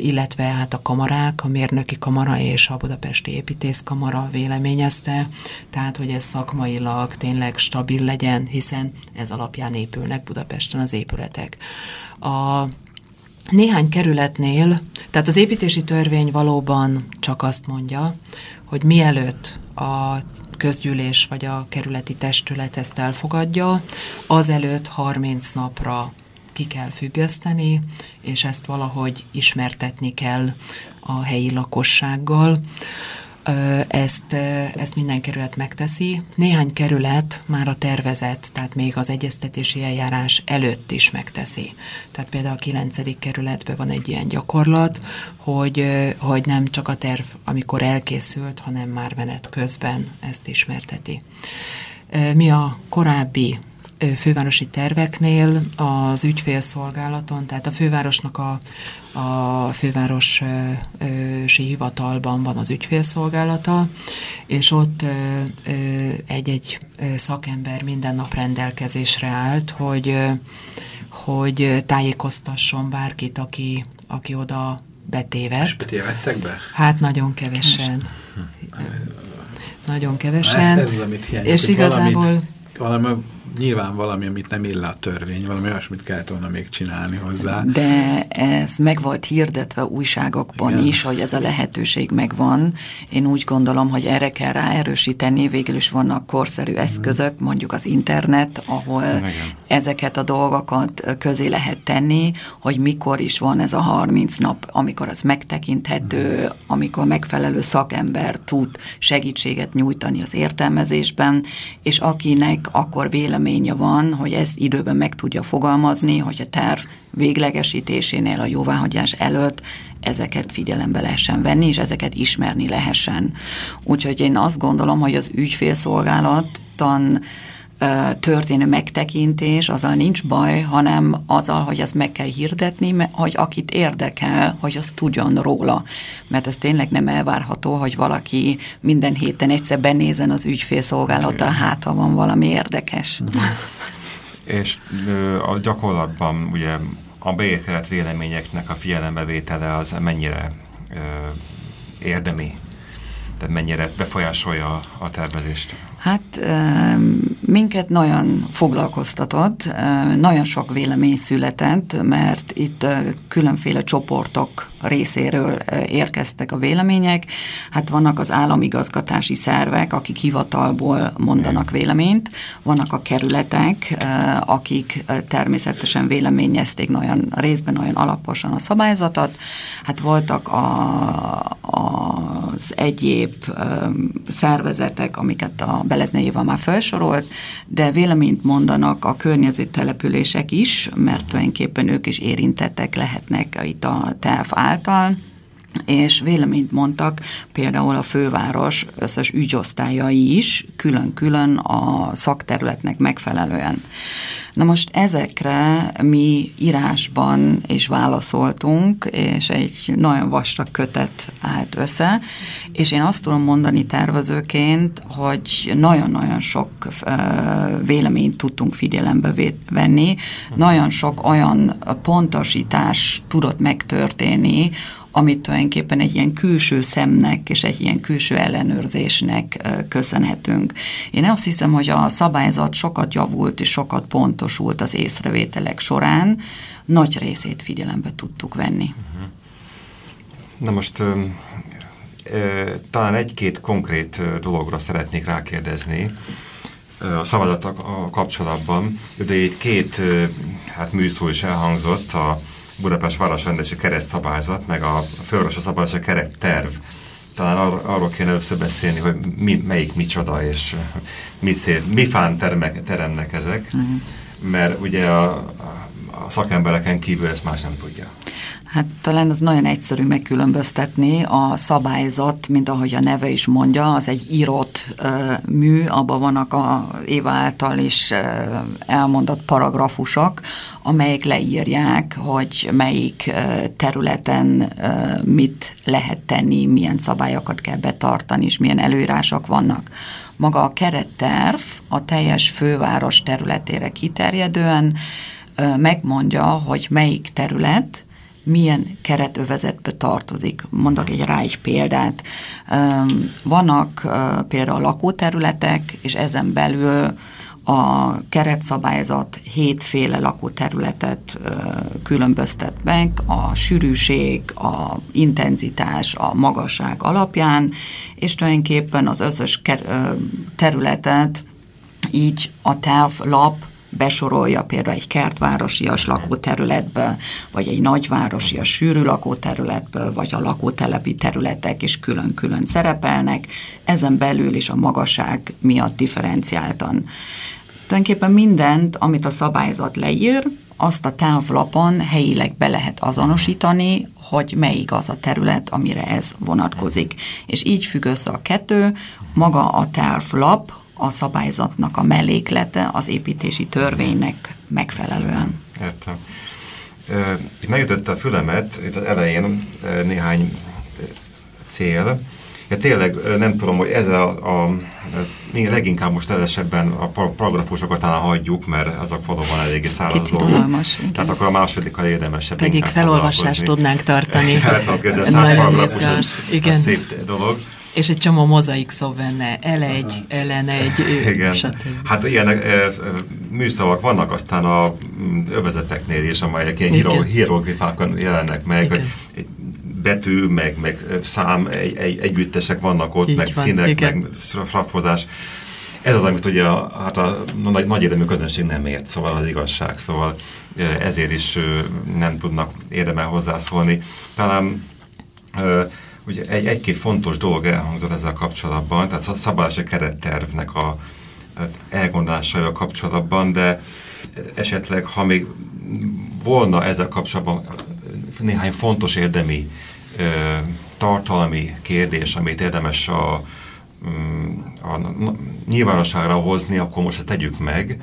illetve hát a kamarák, a mérnöki kamara és a budapesti építészkamara véleményezte, tehát hogy ez szakmailag tényleg stabil legyen, hiszen ez alapján épülnek Budapesten az épületek. A néhány kerületnél, tehát az építési törvény valóban csak azt mondja, hogy mielőtt a közgyűlés vagy a kerületi testület ezt elfogadja, azelőtt 30 napra ki kell függeszteni, és ezt valahogy ismertetni kell a helyi lakossággal ezt, ezt minden kerület megteszi. Néhány kerület már a tervezet, tehát még az egyeztetési eljárás előtt is megteszi. Tehát például a 9. kerületben van egy ilyen gyakorlat, hogy, hogy nem csak a terv, amikor elkészült, hanem már menet közben ezt ismerteti. Mi a korábbi fővárosi terveknél az ügyfélszolgálaton, tehát a fővárosnak a, a fővárosi hivatalban van az ügyfélszolgálata, és ott egy-egy szakember minden nap rendelkezésre állt, hogy, hogy tájékoztasson bárkit, aki, aki oda betévett. És betévettek be? Hát nagyon kevesen. Nagyon kevesen. ez, ez az, amit hiányzik, és igazából... Valamit, valami nyilván valami, amit nem ill a törvény, valami olyasmit kellett volna még csinálni hozzá. De ez meg volt hirdetve újságokban Igen. is, hogy ez a lehetőség megvan. Én úgy gondolom, hogy erre kell ráerősíteni, végül is vannak korszerű mhm. eszközök, mondjuk az internet, ahol Igen. ezeket a dolgokat közé lehet tenni, hogy mikor is van ez a 30 nap, amikor az megtekinthető, Igen. amikor megfelelő szakember tud segítséget nyújtani az értelmezésben, és akinek akkor vélemény véleménye van, hogy ez időben meg tudja fogalmazni, hogy a terv véglegesítésénél, a jóváhagyás előtt ezeket figyelembe lehessen venni, és ezeket ismerni lehessen. Úgyhogy én azt gondolom, hogy az ügyfélszolgálattan történő megtekintés, azzal nincs baj, hanem azzal, hogy ezt meg kell hirdetni, hogy akit érdekel, hogy az tudjon róla. Mert ez tényleg nem elvárható, hogy valaki minden héten egyszer benézen az ügyfélszolgálatra, hát ha van valami érdekes. [laughs] És a gyakorlatban ugye a beérkezett véleményeknek a figyelembevétele az mennyire érdemi, tehát mennyire befolyásolja a tervezést? Hát minket nagyon foglalkoztatott, nagyon sok vélemény született, mert itt különféle csoportok részéről érkeztek a vélemények. Hát vannak az államigazgatási szervek, akik hivatalból mondanak véleményt, vannak a kerületek, akik természetesen véleményezték nagyon részben nagyon alaposan a szabályzatot. Hát voltak a, az egyéb szervezetek, amiket a Beleznei Éva már felsorolt, de véleményt mondanak a környező települések is, mert tulajdonképpen ők is érintettek lehetnek itt a terv által, és véleményt mondtak például a főváros összes ügyosztályai is külön-külön a szakterületnek megfelelően. Na most ezekre mi írásban is válaszoltunk, és egy nagyon vastag kötet állt össze, és én azt tudom mondani tervezőként, hogy nagyon-nagyon sok véleményt tudtunk figyelembe venni, nagyon sok olyan pontosítás tudott megtörténni, amit tulajdonképpen egy ilyen külső szemnek és egy ilyen külső ellenőrzésnek köszönhetünk. Én azt hiszem, hogy a szabályzat sokat javult és sokat pontosult az észrevételek során, nagy részét figyelembe tudtuk venni. Mhm. Na most talán egy-két konkrét dologra szeretnék rákérdezni a szavazattal kapcsolatban. De itt két hát műszó is elhangzott, a Budapest városrendesi keresztszabályzat, meg a fővárosi szabályozási keretterv. Talán ar arról kéne először beszélni, hogy mi, melyik micsoda, és mit szél, mi fán termek, teremnek ezek, uh mhm. -huh. mert ugye a, a szakembereken kívül ezt más nem tudja. Hát talán az nagyon egyszerű megkülönböztetni. A szabályzat, mint ahogy a neve is mondja, az egy írott uh, mű, abban vannak a Éva által is uh, elmondott paragrafusok, amelyek leírják, hogy melyik területen mit lehet tenni, milyen szabályokat kell betartani, és milyen előírások vannak. Maga a keretterv a teljes főváros területére kiterjedően megmondja, hogy melyik terület, milyen keretövezetbe tartozik. Mondok egy rá egy példát. Vannak például lakóterületek, és ezen belül a keretszabályzat hétféle lakóterületet különböztet meg, a sűrűség, a intenzitás, a magasság alapján, és tulajdonképpen az összes területet így a távlap besorolja például egy kertvárosias lakóterületbe, vagy egy nagyvárosi a sűrű lakóterületbe, vagy a lakótelepi területek is külön-külön szerepelnek, ezen belül is a magasság miatt differenciáltan. Tulajdonképpen mindent, amit a szabályzat leír, azt a távlapon helyileg be lehet azonosítani, hogy melyik az a terület, amire ez vonatkozik. És így függ össze a kettő, maga a távlap, a szabályzatnak a melléklete az építési törvénynek megfelelően. Értem. Megütötte a fülemet, itt az elején néhány cél. Ja, tényleg nem tudom, hogy ez a, a, a leginkább most edesebben a paragrafusokat talán hagyjuk, mert azok valóban eléggé száraz Kicsit unalmas, Tehát akkor a másodikkal érdemesebb Pedig felolvasást tudnánk tartani. Hát, ez a igen. szép dolog. És egy csomó mozaik szó benne, L1, LN1, Igen. stb. Hát ilyen műszavak vannak aztán a mm, övezeteknél is, amelyek ilyen hieroglifákon jelennek meg, Igen. egy betű, meg, meg szám egy, egy, együttesek vannak ott, Így meg van. színek, Igen. meg frappozás. Ez az, amit ugye a, hát a nagy, nagy érdemű közönség nem ért, szóval az igazság, szóval ezért is nem tudnak érdemel hozzászólni. Talán Ugye egy, egy-két fontos dolog elhangzott ezzel kapcsolatban, tehát a szabályozási kerettervnek a elgondolásaival kapcsolatban, de esetleg, ha még volna ezzel kapcsolatban néhány fontos érdemi ö, tartalmi kérdés, amit érdemes a, mm, a, nyilvánosságra hozni, akkor most ezt tegyük meg,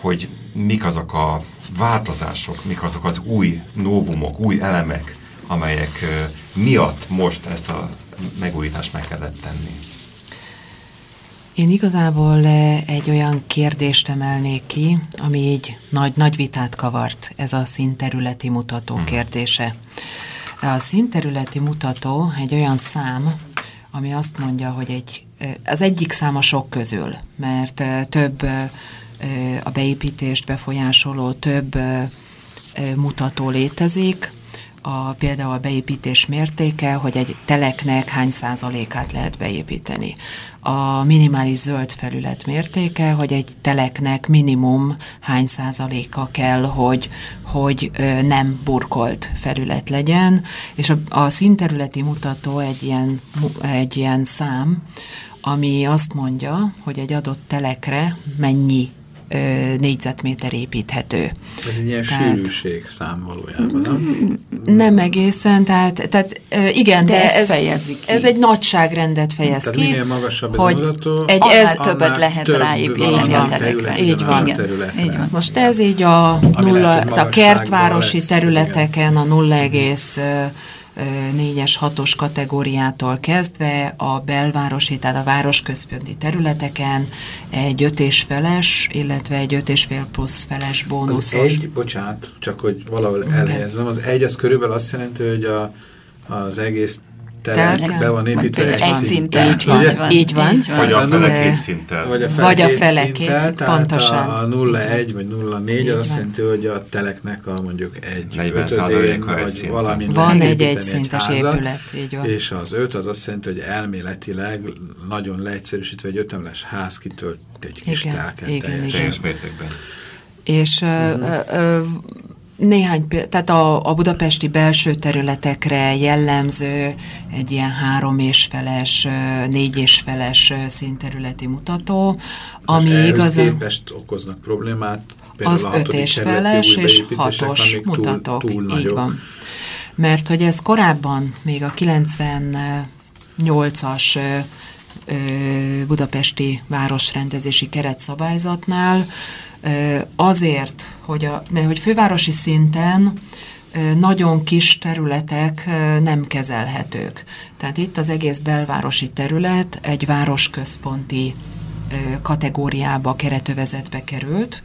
hogy mik azok a változások, mik azok az új novumok, új elemek, amelyek miatt most ezt a megújítást meg kellett tenni? Én igazából egy olyan kérdést emelnék ki, ami így nagy-nagy vitát kavart, ez a színterületi mutató hmm. kérdése. A színterületi mutató egy olyan szám, ami azt mondja, hogy egy, az egyik szám a sok közül, mert több a beépítést befolyásoló több mutató létezik, a, például a beépítés mértéke, hogy egy teleknek hány százalékát lehet beépíteni. A minimális zöld felület mértéke, hogy egy teleknek minimum hány százaléka kell, hogy, hogy nem burkolt felület legyen, és a, a színterületi mutató egy ilyen, egy ilyen szám, ami azt mondja, hogy egy adott telekre mennyi négyzetméter építhető. Ez egy ilyen tehát, sűrűség szám valójában, nem? Nem egészen, tehát, tehát igen, de, de ez, ki. ez egy nagyságrendet fejez tehát ki. minél magasabb hogy mutató, egy ez többet lehet ráépíteni a terekre. Így van. Így van. Most ez így a, nulla, a kertvárosi lesz, területeken igen. a 0, 4-es, 6-os kategóriától kezdve a belvárosi, tehát a városközponti területeken egy 5 és feles, illetve egy 5 és fél plusz feles bónuszos. Az egy, bocsánat, csak hogy valahol elhelyezem, az egy az körülbelül azt jelenti, hogy a, az egész telek be van építve egy, egy szinten. Így van, így van. Így van. Vagy a fele két szinttel. Vagy a fele, vagy a fele két, szinttel, pontosan. A, a 0,1 vagy 0,4 az azt jelenti, hogy a teleknek a mondjuk egy ötödén, vagy valami Van egy egyszintes épület, így van. És az 5 az azt jelenti, hogy elméletileg nagyon leegyszerűsítve egy ötemles ház kitölt egy kis igen, telket. Igen, igen. És uh -huh néhány, tehát a, a budapesti belső területekre jellemző egy ilyen három és feles, négy és feles színterületi mutató, ami igazán... képest okoznak problémát, az öt és feles és hatos mutatók, túl, túl így van. Mert hogy ez korábban, még a 98-as budapesti városrendezési keretszabályzatnál azért, hogy, a, mert hogy fővárosi szinten nagyon kis területek nem kezelhetők. Tehát itt az egész belvárosi terület egy városközponti kategóriába, keretövezetbe került,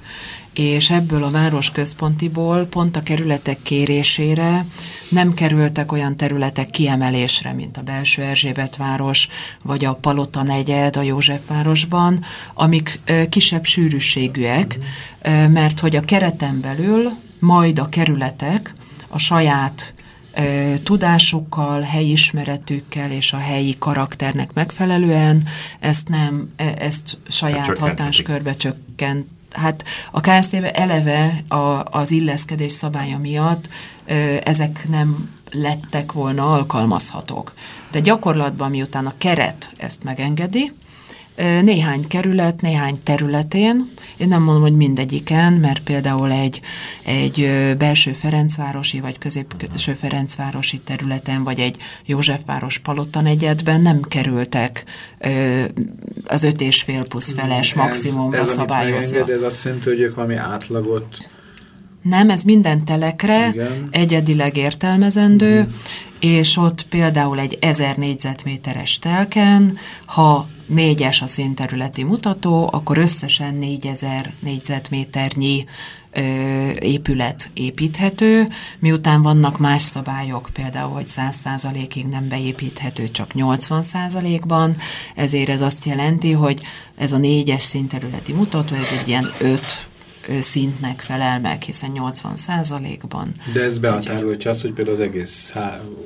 és ebből a város központiból pont a kerületek kérésére nem kerültek olyan területek kiemelésre, mint a belső Erzsébet város, vagy a Palota negyed a Józsefvárosban, amik kisebb sűrűségűek, mert hogy a kereten belül majd a kerületek a saját tudásukkal, helyismeretükkel és a helyi karakternek megfelelően ezt nem, e, ezt saját hatáskörbe csökkent hát a KSZT-be eleve a, az illeszkedés szabálya miatt ezek nem lettek volna alkalmazhatók. De gyakorlatban, miután a keret ezt megengedi, néhány kerület, néhány területén, én nem mondom, hogy mindegyiken, mert például egy, egy belső Ferencvárosi vagy középső Ferencvárosi területen, vagy egy Józsefváros Palota negyedben nem kerültek az öt és fél plusz feles maximumra ez, ez, szabályozva. Ez azt jelenti, hogy ők valami átlagot nem, ez minden telekre Igen. egyedileg értelmezendő, uh-huh. és ott például egy 1000 négyzetméteres telken, ha négyes a szénterületi mutató, akkor összesen 4000 négyzetméternyi ö, épület építhető, miután vannak más szabályok, például, hogy 100%-ig nem beépíthető, csak 80%-ban, ezért ez azt jelenti, hogy ez a négyes színterületi mutató, ez egy ilyen 5 szintnek felel meg, hiszen 80 százalékban. De ez behatárolja azt, hogy például az egész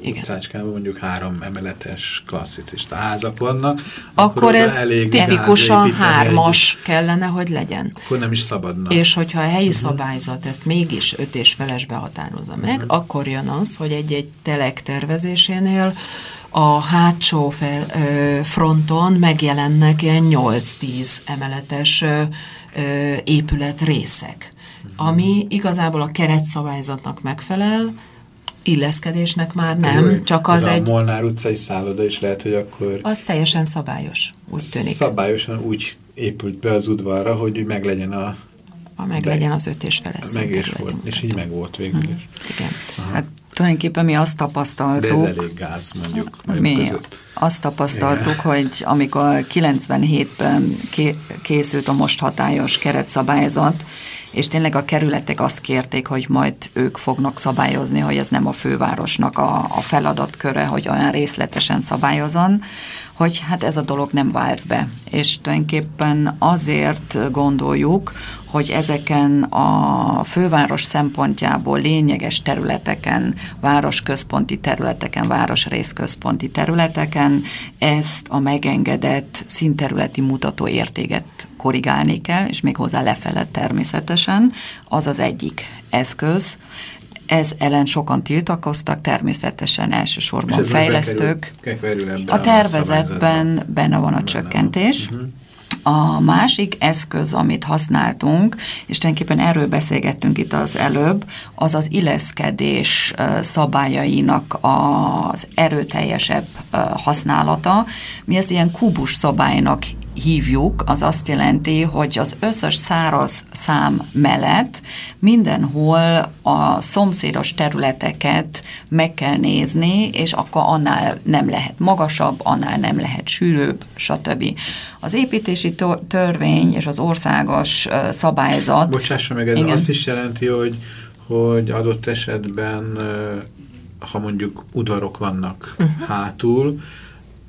utcácskában mondjuk három emeletes klasszicista házak vannak. Akkor, akkor ez elég tipikusan hármas egy, kellene, hogy legyen. Akkor nem is szabadna. És hogyha a helyi uh mhm. -huh. szabályzat ezt mégis öt és felesbe határozza meg, uh mhm. -huh. akkor jön az, hogy egy-egy telek tervezésénél a hátsó fel, ö, fronton megjelennek ilyen 8-10 emeletes ö, épület részek, ami igazából a keretszabályzatnak megfelel, illeszkedésnek már nem, Jó, csak az, az egy... a Molnár utcai szálloda is lehet, hogy akkor... Az teljesen szabályos, úgy tűnik. Szabályosan úgy épült be az udvarra, hogy meg legyen a... A meg legyen az öt és fele Meg is volt, és így meg volt végül is. Hmm, igen. Aha. Hát tulajdonképpen mi azt tapasztaltuk... De ez elég gáz, mondjuk. Mi között. azt tapasztaltuk, Igen. hogy amikor 97-ben készült a most hatályos keretszabályzat, és tényleg a kerületek azt kérték, hogy majd ők fognak szabályozni, hogy ez nem a fővárosnak a, a feladatköre, hogy olyan részletesen szabályozon, hogy hát ez a dolog nem vált be. És tulajdonképpen azért gondoljuk, hogy ezeken a főváros szempontjából lényeges területeken, városközponti területeken, városrészközponti területeken ezt a megengedett színterületi mutatóértéket korrigálni kell, és még hozzá lefele természetesen. Az az egyik eszköz, ez ellen sokan tiltakoztak, természetesen elsősorban fejlesztők. Bekerül, a tervezetben a benne van a benne csökkentés, van. Uh -huh. A másik eszköz, amit használtunk, és tulajdonképpen erről beszélgettünk itt az előbb, az az illeszkedés szabályainak az erőteljesebb használata. Mi ezt ilyen kubus szabálynak hívjuk, az azt jelenti, hogy az összes száraz szám mellett mindenhol a szomszédos területeket meg kell nézni, és akkor annál nem lehet magasabb, annál nem lehet sűrűbb, stb. Az építési törvény és az országos szabályzat... Bocsássa meg, ez igen. azt is jelenti, hogy, hogy adott esetben, ha mondjuk udvarok vannak uh mhm. -huh. hátul,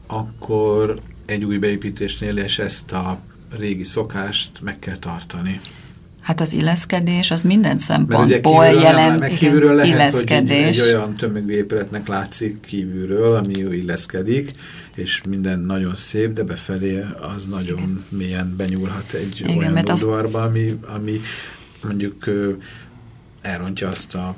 akkor egy új beépítésnél, és ezt a régi szokást meg kell tartani. Hát az illeszkedés az minden szempontból jelent meg kívülről lehet, illeszkedés. Hogy egy, egy olyan tömegű épületnek látszik kívülről, ami illeszkedik, és minden nagyon szép, de befelé az nagyon igen. mélyen benyúlhat egy igen, olyan udvarba, azt... ami, ami mondjuk elrontja azt a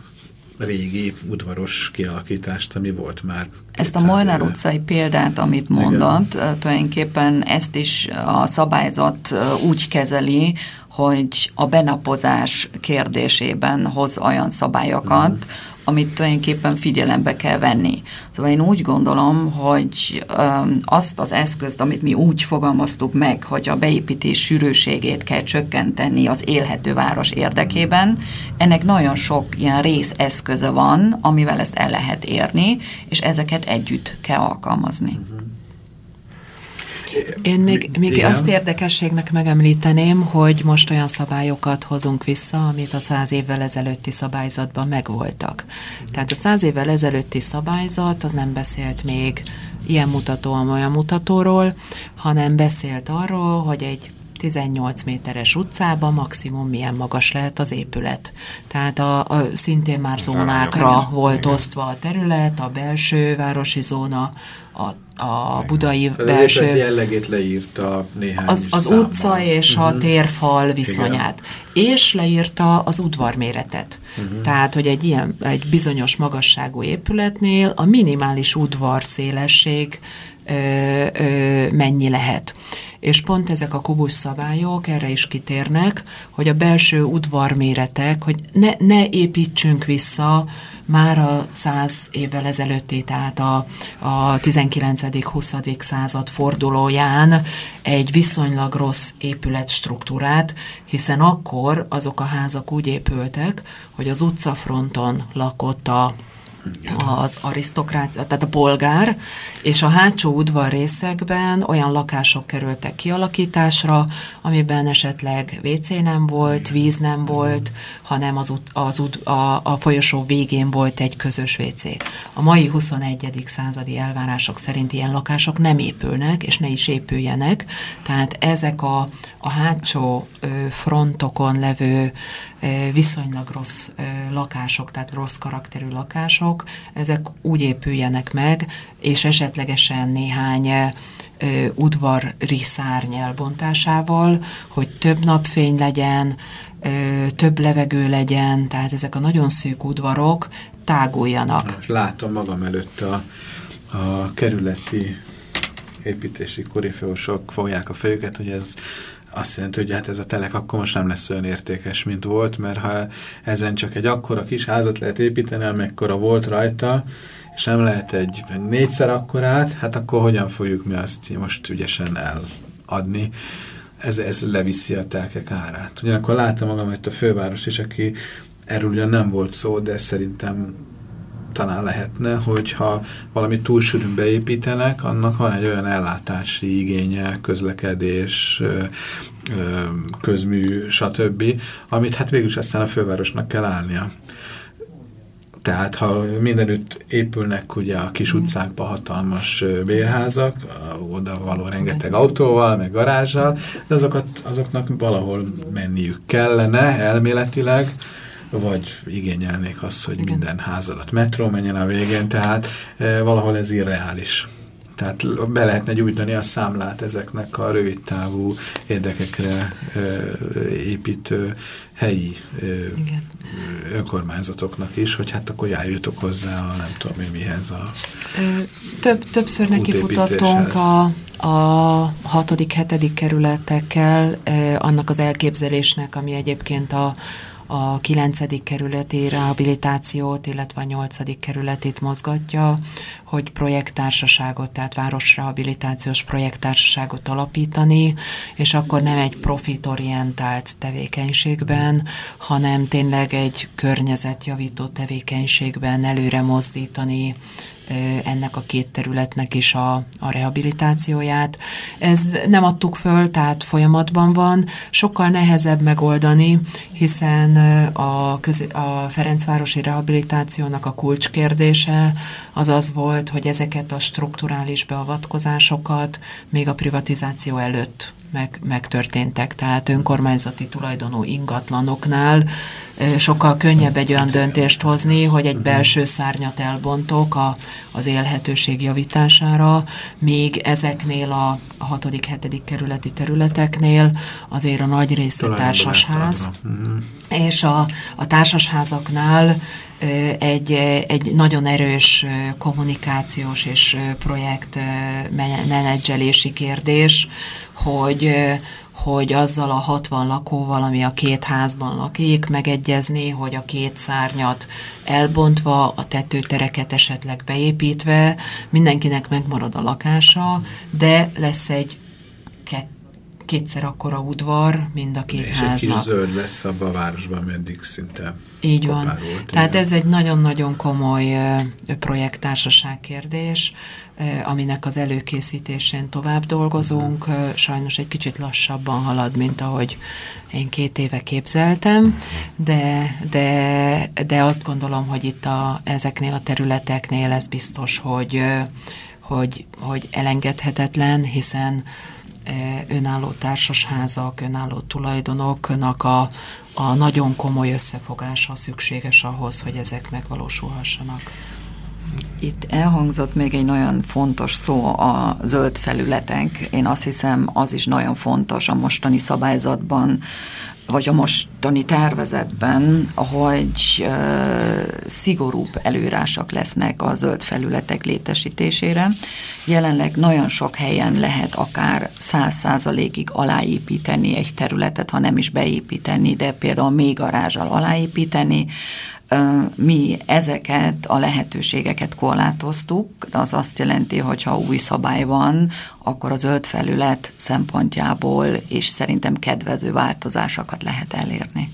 régi udvaros kialakítást, ami volt már. Ezt a Molnár utcai példát, amit mondott, Igen. tulajdonképpen ezt is a szabályzat úgy kezeli, hogy a benapozás kérdésében hoz olyan szabályokat, mm amit tulajdonképpen figyelembe kell venni. Szóval én úgy gondolom, hogy azt az eszközt, amit mi úgy fogalmaztuk meg, hogy a beépítés sűrűségét kell csökkenteni az élhető város érdekében, ennek nagyon sok ilyen részeszköze van, amivel ezt el lehet érni, és ezeket együtt kell alkalmazni. Uh -huh. Én még, még Igen. azt érdekességnek megemlíteném, hogy most olyan szabályokat hozunk vissza, amit a száz évvel ezelőtti szabályzatban megvoltak. Tehát a száz évvel ezelőtti szabályzat az nem beszélt még ilyen mutató, olyan mutatóról, hanem beszélt arról, hogy egy 18 méteres utcában maximum milyen magas lehet az épület. Tehát a, a szintén már zónákra volt osztva a terület, a belső városi zóna, a a budai belső... Az jellegét leírta néhány Az, az utca és uh -huh. a mhm. térfal viszonyát. Igen. És leírta az udvarméretet. Uh mhm. -huh. Tehát, hogy egy ilyen, egy bizonyos magasságú épületnél a minimális udvar szélesség ö, ö, mennyi lehet. És pont ezek a kubus szabályok erre is kitérnek, hogy a belső udvarméretek, hogy ne, ne építsünk vissza már a száz évvel ezelőtti, tehát a, a 19.-20. század fordulóján egy viszonylag rossz épületstruktúrát, hiszen akkor azok a házak úgy épültek, hogy az utcafronton lakott a az arisztokrácia, tehát a polgár, és a hátsó udvar részekben olyan lakások kerültek kialakításra, amiben esetleg WC nem volt, víz nem volt, hanem az, ut, az ut, a, a folyosó végén volt egy közös WC. A mai 21. századi elvárások szerint ilyen lakások nem épülnek, és ne is épüljenek, tehát ezek a, a hátsó frontokon levő viszonylag rossz lakások, tehát rossz karakterű lakások, ezek úgy épüljenek meg, és esetlegesen néhány udvari szárny elbontásával, hogy több napfény legyen, több levegő legyen, tehát ezek a nagyon szűk udvarok táguljanak. Most látom magam előtt a, a kerületi építési korifeósok fogják a fejüket, hogy ez azt jelenti, hogy hát ez a telek akkor most nem lesz olyan értékes, mint volt, mert ha ezen csak egy akkora kis házat lehet építeni, amekkora volt rajta, és nem lehet egy négyszer akkorát, hát akkor hogyan fogjuk mi azt most ügyesen eladni? Ez, ez leviszi a telkek árát. Ugyanakkor láttam magam itt a főváros is, aki erről ugyan nem volt szó, de szerintem talán lehetne, hogyha valami túlsűrűn beépítenek, annak van egy olyan ellátási igénye, közlekedés, közmű, stb., amit hát végül aztán a fővárosnak kell állnia. Tehát ha mindenütt épülnek ugye a kis mm. utcákba hatalmas bérházak, oda való rengeteg autóval, meg garázsal, de azokat, azoknak valahol menniük kellene elméletileg, vagy igényelnék azt, hogy minden házadat metró menjen a végén, tehát e, valahol ez irreális. Tehát be lehetne gyújtani a számlát ezeknek a rövidtávú érdekekre e, építő helyi e, Igen. önkormányzatoknak is, hogy hát akkor járjutok hozzá a nem tudom én mihez a Több, Többször neki futottunk a, a hatodik, hetedik kerületekkel annak az elképzelésnek, ami egyébként a, a 9. kerületi rehabilitációt, illetve a 8. kerületét mozgatja, hogy projekttársaságot, tehát városrehabilitációs projekttársaságot alapítani, és akkor nem egy profitorientált tevékenységben, hanem tényleg egy környezetjavító tevékenységben előre mozdítani ennek a két területnek is a, a rehabilitációját. Ez nem adtuk föl, tehát folyamatban van. Sokkal nehezebb megoldani, hiszen a, köz, a Ferencvárosi rehabilitációnak a kulcskérdése az az volt, hogy ezeket a strukturális beavatkozásokat még a privatizáció előtt meg, megtörténtek, tehát önkormányzati tulajdonú ingatlanoknál sokkal könnyebb egy olyan döntést hozni, hogy egy belső szárnyat elbontok a, az élhetőség javítására, még ezeknél a, a 6 hetedik kerületi területeknél azért a nagy része társasház, mhm. és a, a társasházaknál egy, egy nagyon erős kommunikációs és projekt menedzselési kérdés, hogy, hogy azzal a 60 lakóval, ami a két házban lakik, megegyezni, hogy a két szárnyat elbontva, a tetőtereket esetleg beépítve, mindenkinek megmarad a lakása, de lesz egy kétszer akkora udvar, mind a két és háznak. És egy kis zöld lesz abban a városban, meddig szinte Így van. Volt, Tehát igen. ez egy nagyon-nagyon komoly projekttársaság kérdés, aminek az előkészítésén tovább dolgozunk. Sajnos egy kicsit lassabban halad, mint ahogy én két éve képzeltem, de, de, de azt gondolom, hogy itt a, ezeknél a területeknél ez biztos, hogy, hogy, hogy elengedhetetlen, hiszen önálló társasházak, önálló tulajdonoknak a, a nagyon komoly összefogása szükséges ahhoz, hogy ezek megvalósulhassanak. Itt elhangzott még egy nagyon fontos szó a zöld felületek. Én azt hiszem, az is nagyon fontos a mostani szabályzatban, vagy a mostani tervezetben, hogy uh, szigorúbb előírások lesznek a zöld felületek létesítésére. Jelenleg nagyon sok helyen lehet akár száz százalékig aláépíteni egy területet, ha nem is beépíteni, de például még garázsal aláépíteni, mi ezeket a lehetőségeket korlátoztuk, az azt jelenti, hogy ha új szabály van, akkor a zöld felület szempontjából és szerintem kedvező változásokat lehet elérni.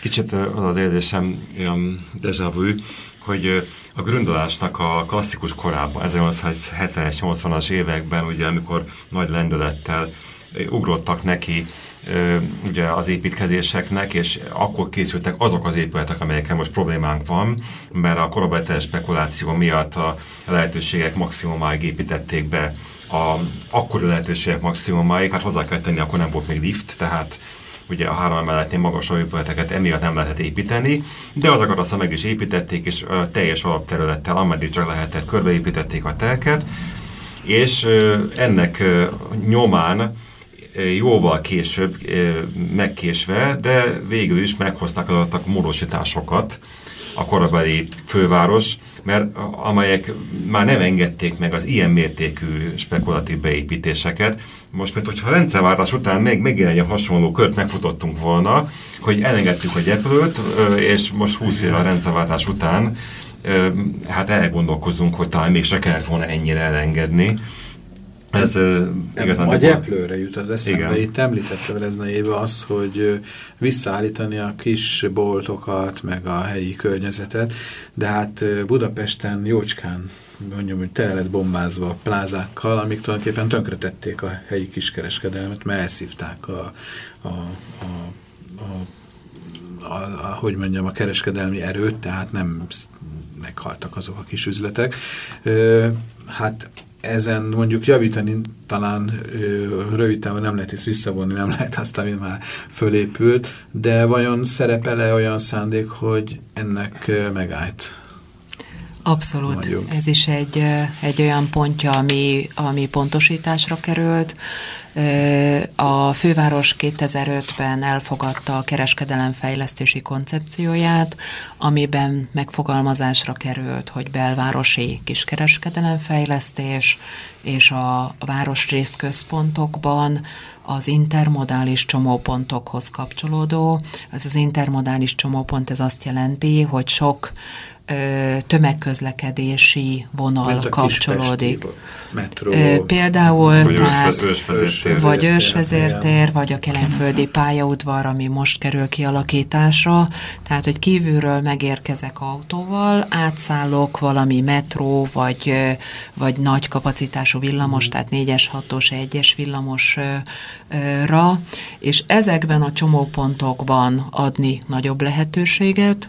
Kicsit az az érzésem olyan déjà vu, hogy a gründolásnak a klasszikus korában, 1870-es, 80-as években, ugye, amikor nagy lendülettel ugrottak neki ugye az építkezéseknek, és akkor készültek azok az épületek, amelyeken most problémánk van, mert a korabeli spekuláció miatt a lehetőségek maximumáig építették be a akkori lehetőségek maximumáig, hát hozzá kell tenni, akkor nem volt még lift, tehát ugye a három emeletnél magasabb épületeket emiatt nem lehetett építeni, de azokat aztán meg is építették, és a teljes alapterülettel, ameddig csak lehetett, körbeépítették a telket, és ennek nyomán jóval később megkésve, de végül is meghoztak adottak módosításokat a korabeli főváros, mert amelyek már nem engedték meg az ilyen mértékű spekulatív beépítéseket. Most, mint hogyha a rendszerváltás után még megint egy hasonló kört megfutottunk volna, hogy elengedtük a gyeplőt, és most 20 éve a rendszerváltás után hát elgondolkozunk, hogy talán még se kellett volna ennyire elengedni. Ez igazán... A gyeplőre jut az eszembe. Igen. Itt említette Velezna éve az, hogy visszaállítani a kis boltokat, meg a helyi környezetet, de hát Budapesten jócskán mondjam, hogy tele lett bombázva a plázákkal, amik tulajdonképpen tönkretették a helyi kiskereskedelmet, mert elszívták a, a, a, a, a, a, hogy mondjam, a kereskedelmi erőt, tehát nem meghaltak azok a kis üzletek. Hát ezen mondjuk javítani talán ö, rövid távon nem lehet ezt visszavonni, nem lehet azt, ami már fölépült, de vajon szerepele olyan szándék, hogy ennek megállt? Abszolút. Vagyunk. Ez is egy, egy olyan pontja, ami, ami pontosításra került. A főváros 2005-ben elfogadta a kereskedelemfejlesztési koncepcióját, amiben megfogalmazásra került, hogy belvárosi kiskereskedelemfejlesztés és a városrészközpontokban az intermodális csomópontokhoz kapcsolódó. Ez az intermodális csomópont ez azt jelenti, hogy sok tömegközlekedési vonal kapcsolódik. Metró, Például, vagy, tehát, ősvezértér, vagy ősvezértér, vagy a kelenföldi pályaudvar, ami most kerül kialakításra. Tehát, hogy kívülről megérkezek autóval, átszállok valami metró, vagy, vagy nagy kapacitású villamos, mm. tehát 4-es, 6-os, 1-es villamosra, és ezekben a csomópontokban adni nagyobb lehetőséget,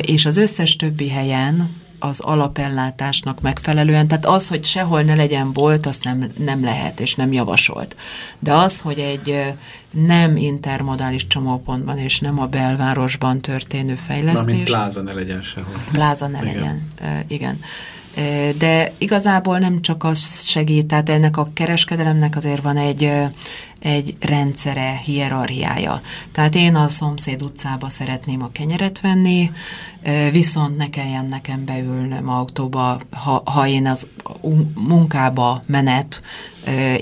és az összes többi helyen az alapellátásnak megfelelően, tehát az, hogy sehol ne legyen bolt, azt nem, nem lehet, és nem javasolt. De az, hogy egy nem intermodális csomópontban, és nem a belvárosban történő fejlesztés... Na, mint pláza ne legyen sehol. Pláza ne igen. legyen, igen. De igazából nem csak az segít, tehát ennek a kereskedelemnek azért van egy, egy rendszere, hierarchiája. Tehát én a szomszéd utcába szeretném a kenyeret venni, viszont ne kelljen nekem beülnöm autóba, ha, ha én az munkába menet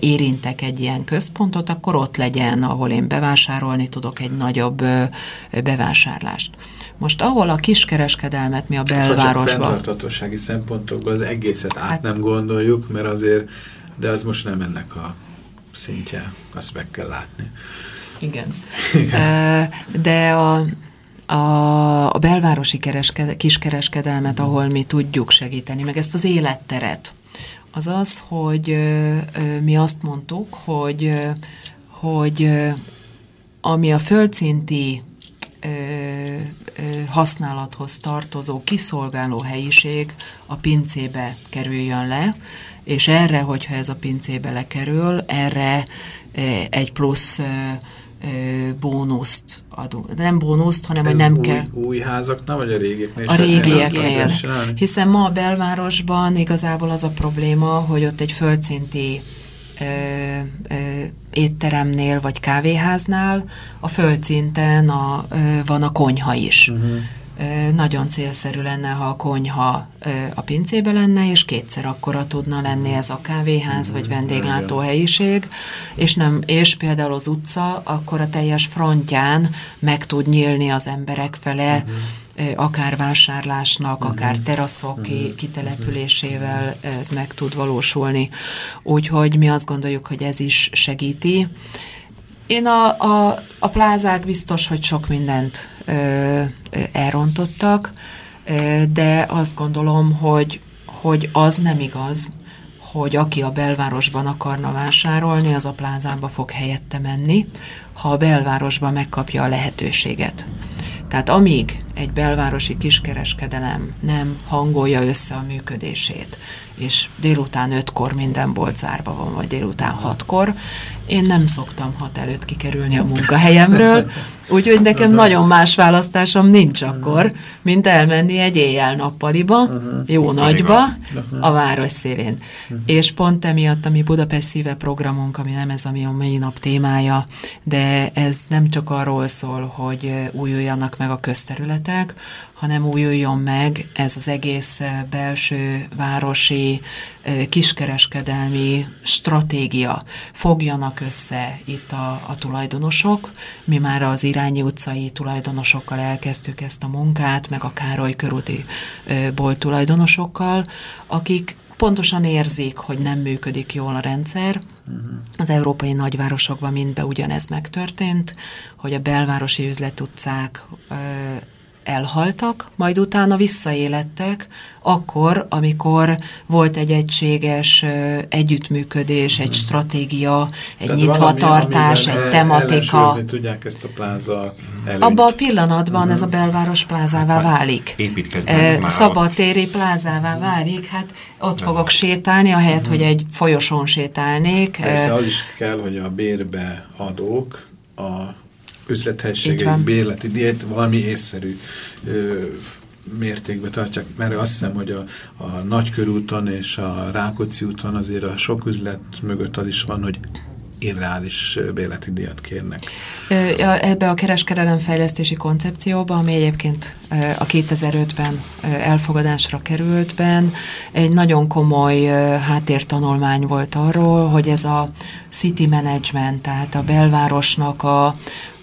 érintek egy ilyen központot, akkor ott legyen, ahol én bevásárolni tudok egy nagyobb bevásárlást. Most ahol a kiskereskedelmet mi a belvárosban... Hát, csak szempontokban az egészet át hát, nem gondoljuk, mert azért, de az most nem ennek a szintje, azt meg kell látni. Igen. Igen. De a, a, a belvárosi keresked, kiskereskedelmet, ahol mi tudjuk segíteni, meg ezt az életteret, az az, hogy ö, ö, mi azt mondtuk, hogy, ö, hogy ami a földszinti használathoz tartozó kiszolgáló helyiség a pincébe kerüljön le, és erre, hogyha ez a pincébe lekerül, erre egy plusz bónuszt adunk. Nem bónuszt, hanem Ez hogy nem új, kell. új házaknál, vagy a régieknél? A régieknél. Hiszen ma a belvárosban igazából az a probléma, hogy ott egy földszinti ö, ö, étteremnél vagy kávéháznál a földszinten a, ö, van a konyha is. Uh mhm. -huh nagyon célszerű lenne, ha a konyha a pincébe lenne, és kétszer akkora tudna lenni ez a kávéház, vagy vendéglátóhelyiség, és, nem, és például az utca akkor a teljes frontján meg tud nyílni az emberek fele, akár vásárlásnak, akár teraszok kitelepülésével ez meg tud valósulni. Úgyhogy mi azt gondoljuk, hogy ez is segíti. Én a, a, a plázák biztos, hogy sok mindent elrontottak, de azt gondolom, hogy, hogy az nem igaz, hogy aki a belvárosban akarna vásárolni, az a plázába fog helyette menni, ha a belvárosban megkapja a lehetőséget. Tehát amíg egy belvárosi kiskereskedelem nem hangolja össze a működését, és délután ötkor minden bolt zárva van, vagy délután hatkor, én nem szoktam hat előtt kikerülni a munkahelyemről, [laughs] úgyhogy nekem nagyon más választásom nincs akkor, mint elmenni egy éjjel-nappaliba, jó nagyba, a város szélén. És pont emiatt, ami Budapest szíve programunk, ami nem ez, a mai nap témája, de ez nem csak arról szól, hogy újuljanak meg a közterületek, hanem újuljon meg ez az egész belső városi kiskereskedelmi stratégia. Fogjanak össze itt a, a tulajdonosok. Mi már az Irányi utcai tulajdonosokkal elkezdtük ezt a munkát, meg a Károly körúti bolt tulajdonosokkal, akik pontosan érzik, hogy nem működik jól a rendszer. Az európai nagyvárosokban mindbe ugyanez megtörtént, hogy a belvárosi üzletutcák elhaltak, majd utána visszaélettek, akkor, amikor volt egy egységes együttműködés, egy stratégia, egy Tehát nyitvatartás, valami, egy tematika. tudják ezt a pláza előnyt. Abban a pillanatban uh -huh. ez a belváros plázává válik. Építkezni Szabadtéri plázává válik, hát ott fogok sétálni, ahelyett, uh -huh. hogy egy folyosón sétálnék. Persze az is kell, hogy a bérbe adók a üzlethelységek, bérleti diét, valami észszerű ö, mértékben tartják, mert azt hiszem, hogy a, a Nagykörúton és a Rákóczi úton azért a sok üzlet mögött az is van, hogy irreális béleti díjat kérnek. Ebbe a kereskedelemfejlesztési koncepcióba, ami egyébként a 2005-ben elfogadásra kerültben, egy nagyon komoly háttértanulmány volt arról, hogy ez a city management, tehát a belvárosnak a,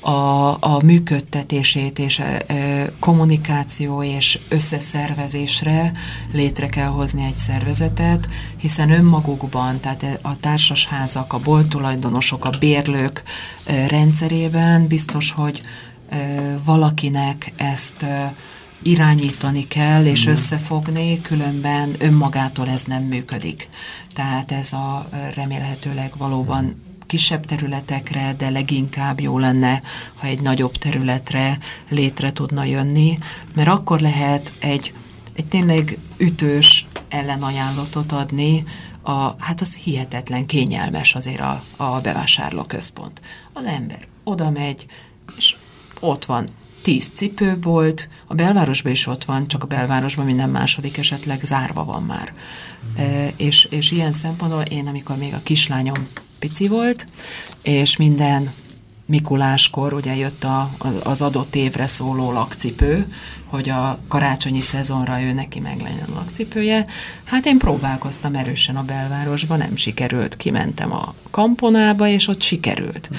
a, a működtetését és a, a kommunikáció és összeszervezésre létre kell hozni egy szervezetet, hiszen önmagukban, tehát a társasházak, a boltulajdonosok, a bérlők rendszerében biztos, hogy valakinek ezt irányítani kell és összefogni, különben önmagától ez nem működik. Tehát ez a remélhetőleg valóban kisebb területekre, de leginkább jó lenne, ha egy nagyobb területre létre tudna jönni, mert akkor lehet egy, egy tényleg ütős ellenajánlatot adni, a, hát az hihetetlen kényelmes azért a, a bevásárlóközpont. Az ember oda megy, és ott van tíz cipőbolt, a belvárosban is ott van, csak a belvárosban minden második esetleg zárva van már. Mm. E, és, és ilyen szempontból én, amikor még a kislányom pici volt, és minden Mikuláskor ugye jött a, az adott évre szóló lakcipő, hogy a karácsonyi szezonra ő neki meg legyen a lakcipője. Hát én próbálkoztam erősen a belvárosba, nem sikerült. Kimentem a kamponába, és ott sikerült.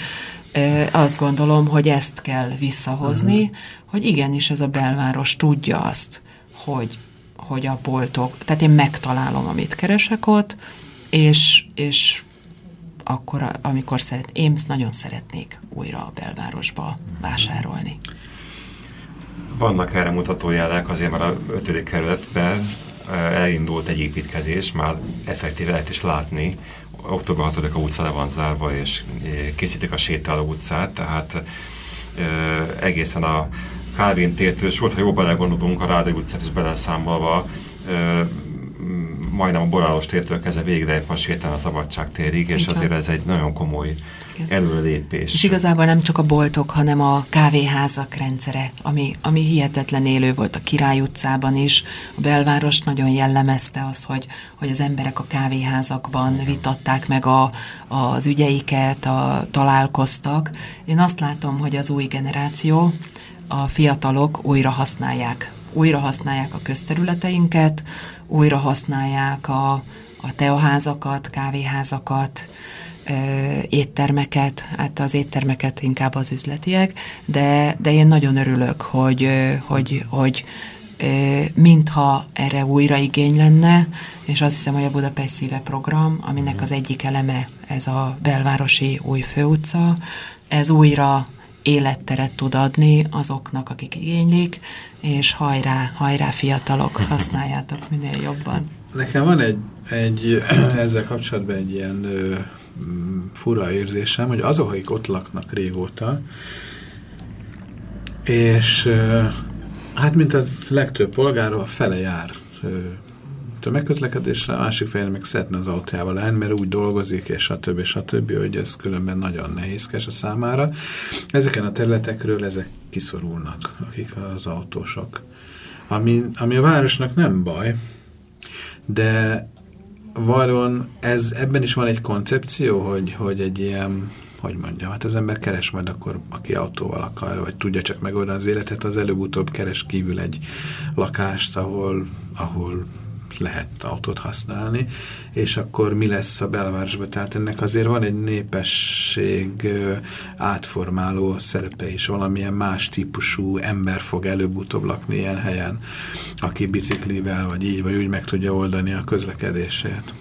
E, azt gondolom, hogy ezt kell visszahozni, uh-huh. hogy igenis ez a belváros tudja azt, hogy, hogy a boltok, tehát én megtalálom, amit keresek ott, és, és akkor, amikor szeret, én nagyon szeretnék újra a belvárosba vásárolni. Vannak erre mutató jelek, azért már a 5. kerületben elindult egy építkezés, már effektíve lehet is látni, október 6 a utca le van zárva, és készítik a sétáló utcát, tehát egészen a Kálvin tértől, sőt, ha jobban belegondolunk, a Rádió utcát is beleszámolva, majdnem a Borálos tértől kezdve lehet ma sétálni a Szabadság térig, és Igen. azért ez egy nagyon komoly előlépés. És igazából nem csak a boltok, hanem a kávéházak rendszere, ami, ami hihetetlen élő volt a Király utcában is. A belváros nagyon jellemezte az, hogy, hogy az emberek a kávéházakban vitatták meg a, az ügyeiket, a, találkoztak. Én azt látom, hogy az új generáció, a fiatalok újra használják újra használják a közterületeinket, újra használják a, a teaházakat, kávéházakat, éttermeket, hát az éttermeket inkább az üzletiek, de, de én nagyon örülök, hogy, hogy, hogy mintha erre újra igény lenne, és azt hiszem, hogy a Budapest Szíve program, aminek az egyik eleme ez a belvárosi új főutca, ez újra életteret tud adni azoknak, akik igénylik, és hajrá, hajrá fiatalok, használjátok minél jobban. Nekem van egy, egy [clears throat] ezzel kapcsolatban egy ilyen ö, fura érzésem, hogy azok, akik ott laknak régóta, és ö, hát mint az legtöbb polgárról a fele jár ö, tömegközlekedésre, a másik fején meg szeretne az autójával lenni, mert úgy dolgozik, és a többi, a többi, hogy ez különben nagyon nehézkes a számára. Ezeken a területekről ezek kiszorulnak, akik az autósok. Ami, ami a városnak nem baj, de valóan ez, ebben is van egy koncepció, hogy, hogy egy ilyen, hogy mondjam, hát az ember keres majd akkor, aki autóval akar, vagy tudja csak megoldani az életet, az előbb-utóbb keres kívül egy lakást, ahol, ahol lehet autót használni, és akkor mi lesz a belvárosban. Tehát ennek azért van egy népesség átformáló szerepe is, valamilyen más típusú ember fog előbb-utóbb lakni ilyen helyen, aki biciklivel, vagy így, vagy úgy meg tudja oldani a közlekedését.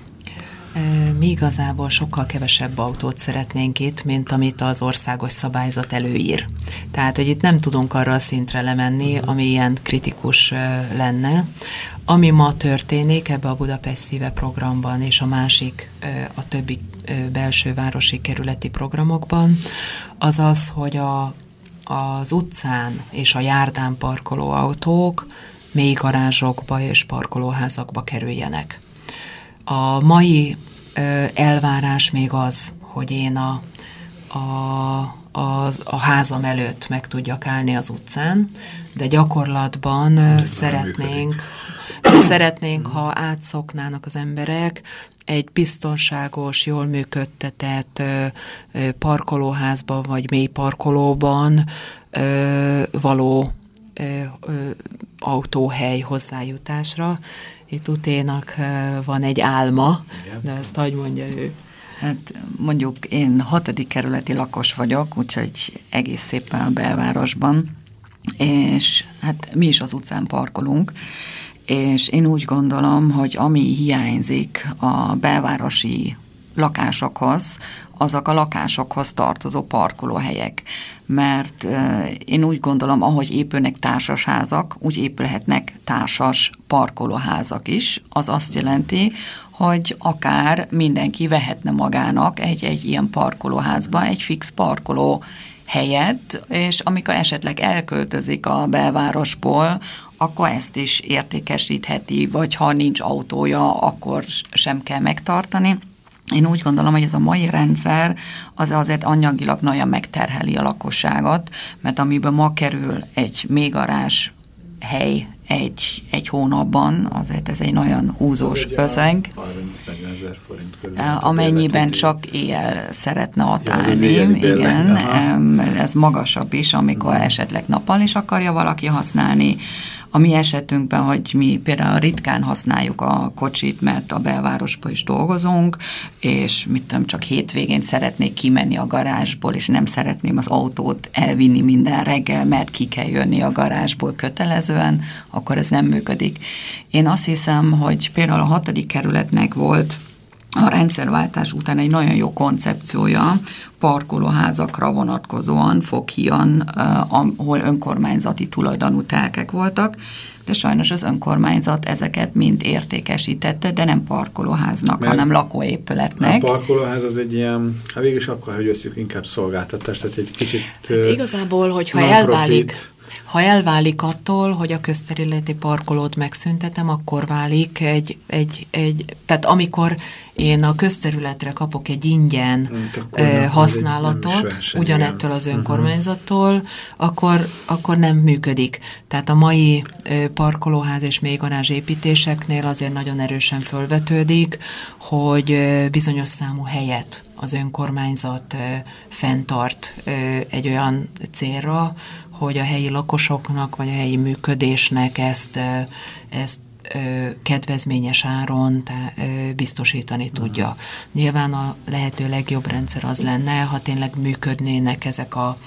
Mi igazából sokkal kevesebb autót szeretnénk itt, mint amit az országos szabályzat előír. Tehát, hogy itt nem tudunk arra a szintre lemenni, ami ilyen kritikus lenne. Ami ma történik ebbe a Budapest Szíve programban és a másik, a többi belső városi kerületi programokban, az az, hogy a, az utcán és a járdán parkoló autók mély garázsokba és parkolóházakba kerüljenek. A mai elvárás még az, hogy én a, a, a, a házam előtt meg tudjak állni az utcán, de gyakorlatban de szeretnénk, szeretnénk, ha átszoknának az emberek egy biztonságos, jól működtetett parkolóházban vagy mély parkolóban való autóhely hozzájutásra. Itt uténak van egy álma, de ezt hogy mondja ő. Hát mondjuk én hatodik kerületi lakos vagyok, úgyhogy egész szépen a belvárosban, és hát mi is az utcán parkolunk, és én úgy gondolom, hogy ami hiányzik a belvárosi lakásokhoz, azok a lakásokhoz tartozó parkolóhelyek. Mert én úgy gondolom, ahogy épülnek társasházak, úgy épülhetnek társas parkolóházak is. Az azt jelenti, hogy akár mindenki vehetne magának egy-egy ilyen parkolóházba egy fix parkoló helyet, és amikor esetleg elköltözik a belvárosból, akkor ezt is értékesítheti, vagy ha nincs autója, akkor sem kell megtartani. Én úgy gondolom, hogy ez a mai rendszer az azért anyagilag nagyon megterheli a lakosságot, mert amiből ma kerül egy mégarás hely egy, egy hónapban, azért ez egy nagyon húzós összeg. Amennyiben csak éjjel szeretne atálni, ja, igen, ez magasabb is, amikor esetleg nappal is akarja valaki használni, a mi esetünkben, hogy mi például ritkán használjuk a kocsit, mert a belvárosban is dolgozunk, és mit tudom, csak hétvégén szeretnék kimenni a garázsból, és nem szeretném az autót elvinni minden reggel, mert ki kell jönni a garázsból kötelezően, akkor ez nem működik. Én azt hiszem, hogy például a hatodik kerületnek volt a rendszerváltás után egy nagyon jó koncepciója, parkolóházakra vonatkozóan, Fokhian, ahol önkormányzati tulajdonú telkek voltak, de sajnos az önkormányzat ezeket mind értékesítette, de nem parkolóháznak, Mert hanem lakóépületnek. A parkolóház az egy ilyen, hát végül is akkor, hogy veszük inkább szolgáltatást, tehát egy kicsit hát igazából, hogyha elválik, ha elválik attól, hogy a közterületi parkolót megszüntetem, akkor válik egy, egy, egy tehát amikor én a közterületre kapok egy ingyen hát használatot, egy, ugyanettől az mhm. önkormányzattól, uh-huh. akkor, akkor nem működik. Tehát a mai parkolóház és még építéseknél azért nagyon erősen fölvetődik, hogy bizonyos számú helyet az önkormányzat fenntart egy olyan célra, hogy a helyi lakosoknak, vagy a helyi működésnek ezt, ezt kedvezményes áron tá, biztosítani tudja. Nyilván a lehető legjobb rendszer az lenne, ha tényleg működnének ezek a,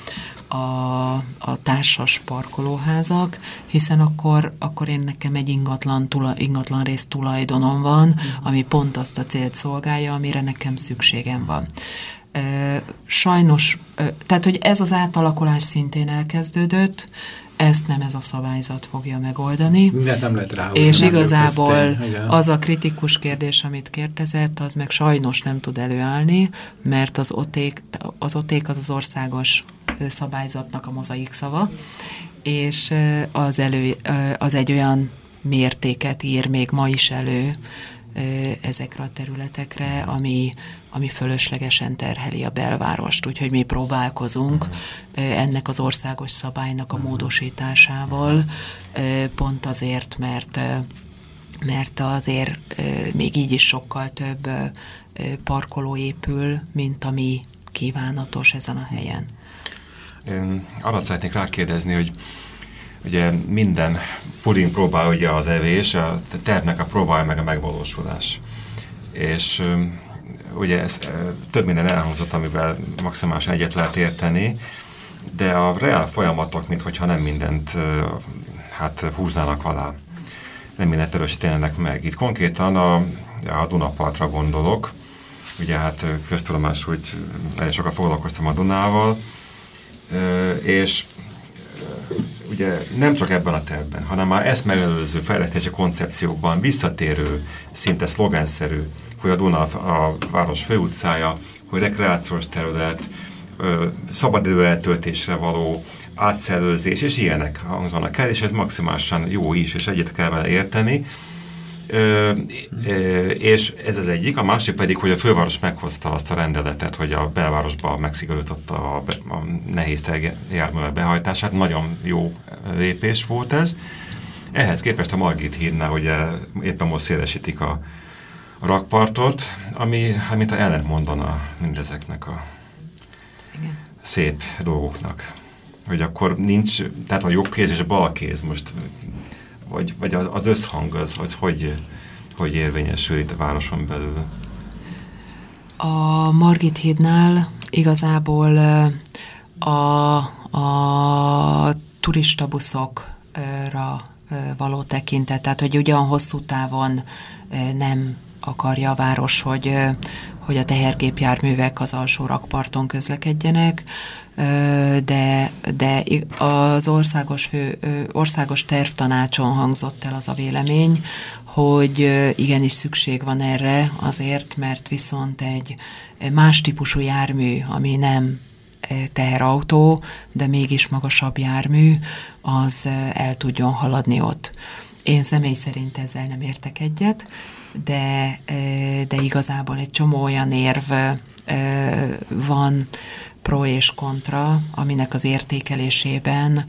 a, a társas parkolóházak, hiszen akkor, akkor én nekem egy ingatlan, tula, ingatlan rész tulajdonom van, ami pont azt a célt szolgálja, amire nekem szükségem van sajnos, tehát hogy ez az átalakulás szintén elkezdődött, ezt nem ez a szabályzat fogja megoldani. De nem lehet rá És igazából az a kritikus kérdés, amit kérdezett, az meg sajnos nem tud előállni, mert az oték az, oték az, az országos szabályzatnak a mozaik szava, és az, elő, az egy olyan mértéket ír még ma is elő ezekre a területekre, ami, ami fölöslegesen terheli a belvárost. Úgyhogy mi próbálkozunk ennek az országos szabálynak a módosításával, pont azért, mert mert azért még így is sokkal több parkoló épül, mint ami kívánatos ezen a helyen. Én arra szeretnék rákérdezni, hogy ugye minden puding próbál ugye az evés, a tervnek a próbálja meg a megvalósulás. És ugye ez több minden elhangzott, amivel maximálisan egyet lehet érteni, de a reál folyamatok, mintha nem mindent hát húznának alá. Nem mindent erősítenek meg. Itt konkrétan a, a Dunapartra gondolok, ugye hát köztudomás, hogy nagyon sokat foglalkoztam a Dunával, és ugye nem csak ebben a tervben, hanem már ezt megelőző fejlesztési koncepciókban visszatérő, szinte szlogenszerű, hogy a Duna a város főutcája, hogy rekreációs terület, szabadidő eltöltésre való átszellőzés, és ilyenek hangzanak el, és ez maximálisan jó is, és egyet kell vele érteni, Ö, ö, és ez az egyik, a másik pedig, hogy a főváros meghozta azt a rendeletet, hogy a belvárosba megszigorította a, a nehéz járművel behajtását. Nagyon jó lépés volt ez. Ehhez képest a Margit hírnál, hogy éppen most szélesítik a, a rakpartot, ami, amit ellent mondana mindezeknek a Igen. szép dolgoknak. Hogy akkor nincs, tehát a jobb kéz és a bal kéz most vagy, vagy az összhang az, az hogy, hogy érvényesül itt a városon belül? A Margit hídnál igazából a, a turistabuszokra való tekintet, tehát hogy ugyan hosszú távon nem akarja a város, hogy, hogy a tehergépjárművek az alsó rakparton közlekedjenek, de, de az országos, fő, országos tervtanácson hangzott el az a vélemény, hogy igenis szükség van erre azért, mert viszont egy más típusú jármű, ami nem teherautó, de mégis magasabb jármű, az el tudjon haladni ott. Én személy szerint ezzel nem értek egyet, de, de igazából egy csomó olyan érv van, pro és kontra, aminek az értékelésében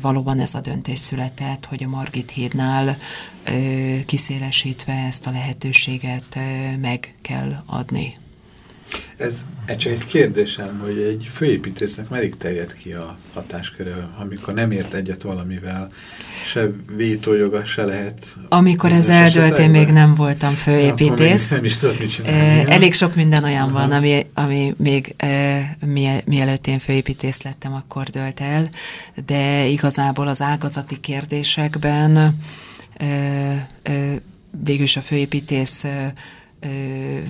valóban ez a döntés született, hogy a Margit hídnál kiszélesítve ezt a lehetőséget meg kell adni. Ez csak egy kérdésem, hogy egy főépítésznek meddig terjed ki a hatásköre, amikor nem ért egyet valamivel, se vétójoga se lehet. Amikor ez eldőlt, én még nem voltam főépítész. Nem, is tudod, mit csinálni. Elég sok minden olyan van, ami, ami még e, mielőtt én főépítész lettem, akkor dőlt el, de igazából az ágazati kérdésekben e, e, végülis a főépítész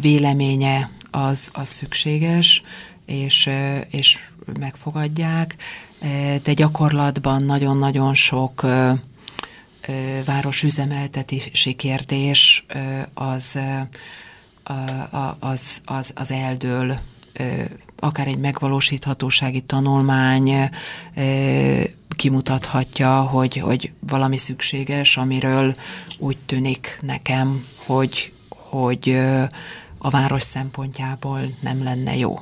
véleménye az, az szükséges, és, és megfogadják, de gyakorlatban nagyon-nagyon sok városüzemeltetési kérdés az, az, az, az eldől, akár egy megvalósíthatósági tanulmány kimutathatja, hogy, hogy valami szükséges, amiről úgy tűnik nekem, hogy, hogy a város szempontjából nem lenne jó.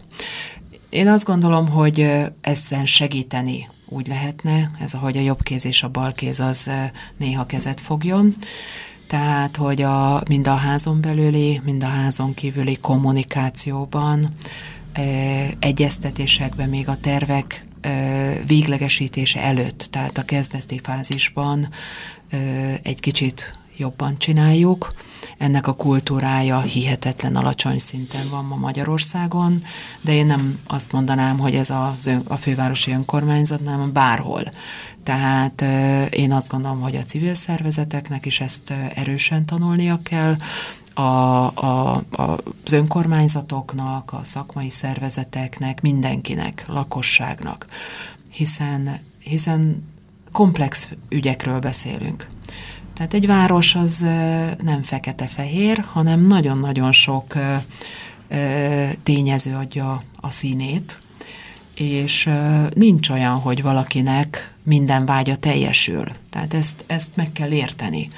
Én azt gondolom, hogy ezen segíteni úgy lehetne, ez ahogy a jobb kéz és a bal kéz az néha kezet fogjon, tehát, hogy a, mind a házon belüli, mind a házon kívüli kommunikációban, egyeztetésekben, még a tervek véglegesítése előtt, tehát a kezdeti fázisban egy kicsit jobban csináljuk. Ennek a kultúrája hihetetlen alacsony szinten van ma Magyarországon, de én nem azt mondanám, hogy ez a, a fővárosi önkormányzat, nem bárhol. Tehát én azt gondolom, hogy a civil szervezeteknek is ezt erősen tanulnia kell, a, a, az önkormányzatoknak, a szakmai szervezeteknek, mindenkinek, lakosságnak, hiszen, hiszen komplex ügyekről beszélünk. Tehát egy város az nem fekete-fehér, hanem nagyon-nagyon sok tényező adja a színét, és nincs olyan, hogy valakinek minden vágya teljesül. Tehát ezt, ezt meg kell érteni.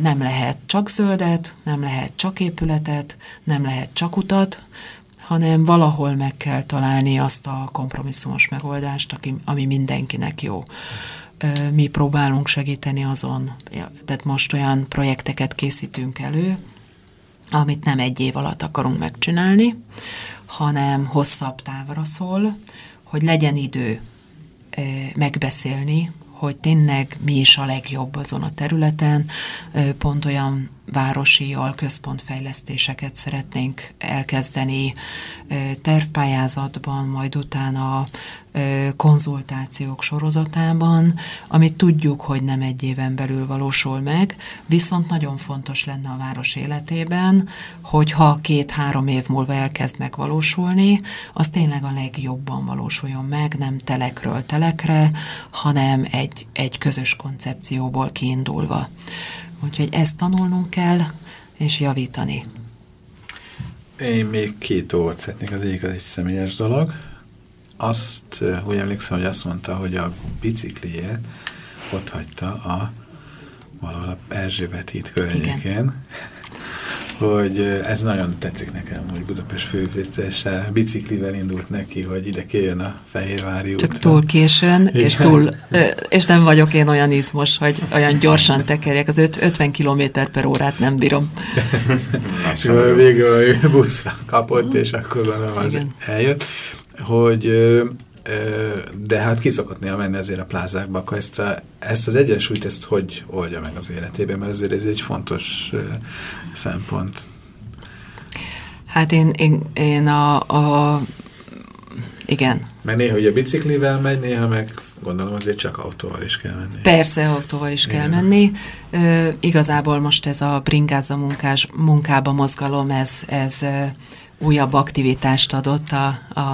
Nem lehet csak zöldet, nem lehet csak épületet, nem lehet csak utat, hanem valahol meg kell találni azt a kompromisszumos megoldást, ami mindenkinek jó mi próbálunk segíteni azon. Tehát most olyan projekteket készítünk elő, amit nem egy év alatt akarunk megcsinálni, hanem hosszabb távra szól, hogy legyen idő megbeszélni, hogy tényleg mi is a legjobb azon a területen, pont olyan városi alközpontfejlesztéseket szeretnénk elkezdeni tervpályázatban, majd utána konzultációk sorozatában, amit tudjuk, hogy nem egy éven belül valósul meg, viszont nagyon fontos lenne a város életében, hogyha két-három év múlva elkezd megvalósulni, az tényleg a legjobban valósuljon meg, nem telekről telekre, hanem egy, egy közös koncepcióból kiindulva. Úgyhogy ezt tanulnunk kell, és javítani. Én még két dolgot szeretnék, az egyik az egy személyes dolog. Azt, úgy emlékszem, hogy azt mondta, hogy a bicikliét ott hagyta a valahol a Erzsébet híd környékén. Igen hogy ez nagyon tetszik nekem, hogy Budapest főviztése biciklivel indult neki, hogy ide kéjön a Fehérvári Csak útra. túl későn, és, túl, és nem vagyok én olyan izmos, hogy olyan gyorsan tekerjek, az 50 km per órát nem bírom. és végül a buszra kapott, és akkor gondolom az eljött, hogy de hát ki szokott néha menni azért a plázákba, akkor ezt, a, ezt az egyensúlyt, ezt hogy oldja meg az életében, mert azért ez egy fontos szempont. Hát én, én, én a, a igen. Mert néha ugye biciklivel megy, néha meg gondolom azért csak autóval is kell menni. Persze, autóval is Igen. kell menni. Ö, igazából most ez a bringáza munkás, munkába mozgalom, ez, ez újabb aktivitást adott a, a,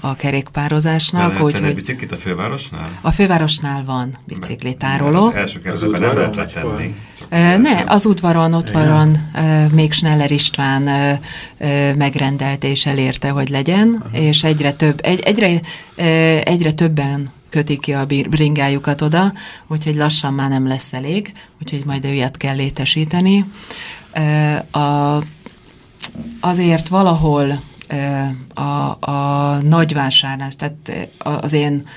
a kerékpározásnak. Úgy, hogy biciklit a fővárosnál? A fővárosnál van biciklitároló. Az első kerületben nem lehet letenni. Ne, az udvaron, ott van, még Schneller István megrendelte és elérte, hogy legyen, Aha. és egyre több, egy, egyre, egyre többen kötik ki a bringájukat oda, úgyhogy lassan már nem lesz elég, úgyhogy majd őjét kell létesíteni. A azért valahol a, a nagyvásárlás, tehát az én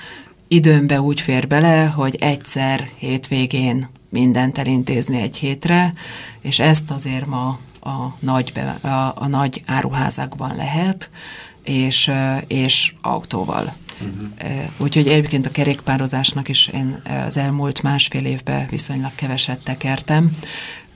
időmbe úgy fér bele, hogy egyszer hétvégén mindent elintézni egy hétre, és ezt azért ma a nagy, be, a, a nagy áruházakban lehet, és, és autóval. Uh-huh. Úgyhogy egyébként a kerékpározásnak is én az elmúlt másfél évben viszonylag keveset tekertem,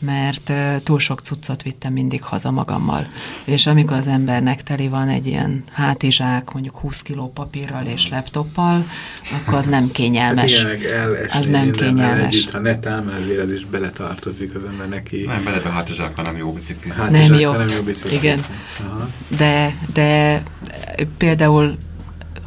mert túl sok cuccot vittem mindig haza magammal. És amikor az embernek teli van egy ilyen hátizsák, mondjuk 20 kiló papírral és laptoppal, akkor az nem kényelmes. Hát igen, az nem kényelmes. Együtt, ha netán, azért az is beletartozik az ember neki. Nem, bele a hátizsák, nem jó bicikli. Nem jó. nem jó bicikli. Igen. De, de például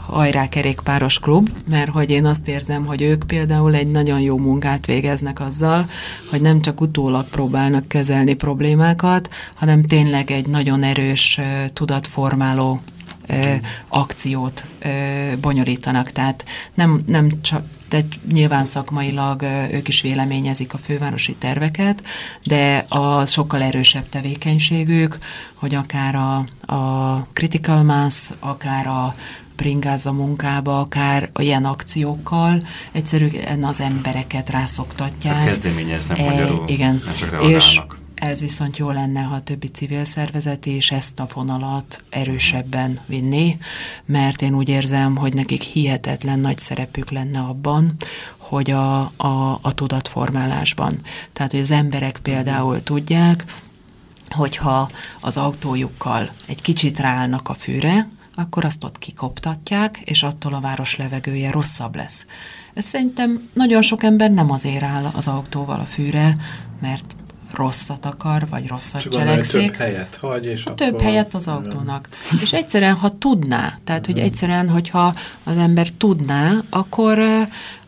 hajrá kerékpáros klub, mert hogy én azt érzem, hogy ők például egy nagyon jó munkát végeznek azzal, hogy nem csak utólag próbálnak kezelni problémákat, hanem tényleg egy nagyon erős tudatformáló akciót bonyolítanak. Tehát nem, nem csak de nyilván szakmailag ők is véleményezik a fővárosi terveket, de a sokkal erősebb tevékenységük, hogy akár a, a critical mass, akár a, bringáz a munkába, akár ilyen akciókkal, egyszerűen az embereket rászoktatják. Hát kezdeményeznek e, magyarul, igen. csak És ez viszont jó lenne, ha a többi civil szervezet és ezt a fonalat erősebben vinni, mert én úgy érzem, hogy nekik hihetetlen nagy szerepük lenne abban, hogy a, a, a tudatformálásban. Tehát, hogy az emberek például tudják, hogyha az autójukkal egy kicsit ráállnak a fűre, akkor azt ott kikoptatják, és attól a város levegője rosszabb lesz. Ez szerintem nagyon sok ember nem azért áll az autóval a fűre, mert rosszat akar, vagy rosszat Csak cselekszik. Több helyet hagy, és a. Több helyet az autónak. Nem. És egyszerűen, ha tudná, tehát, hogy egyszerűen, hogyha az ember tudná, akkor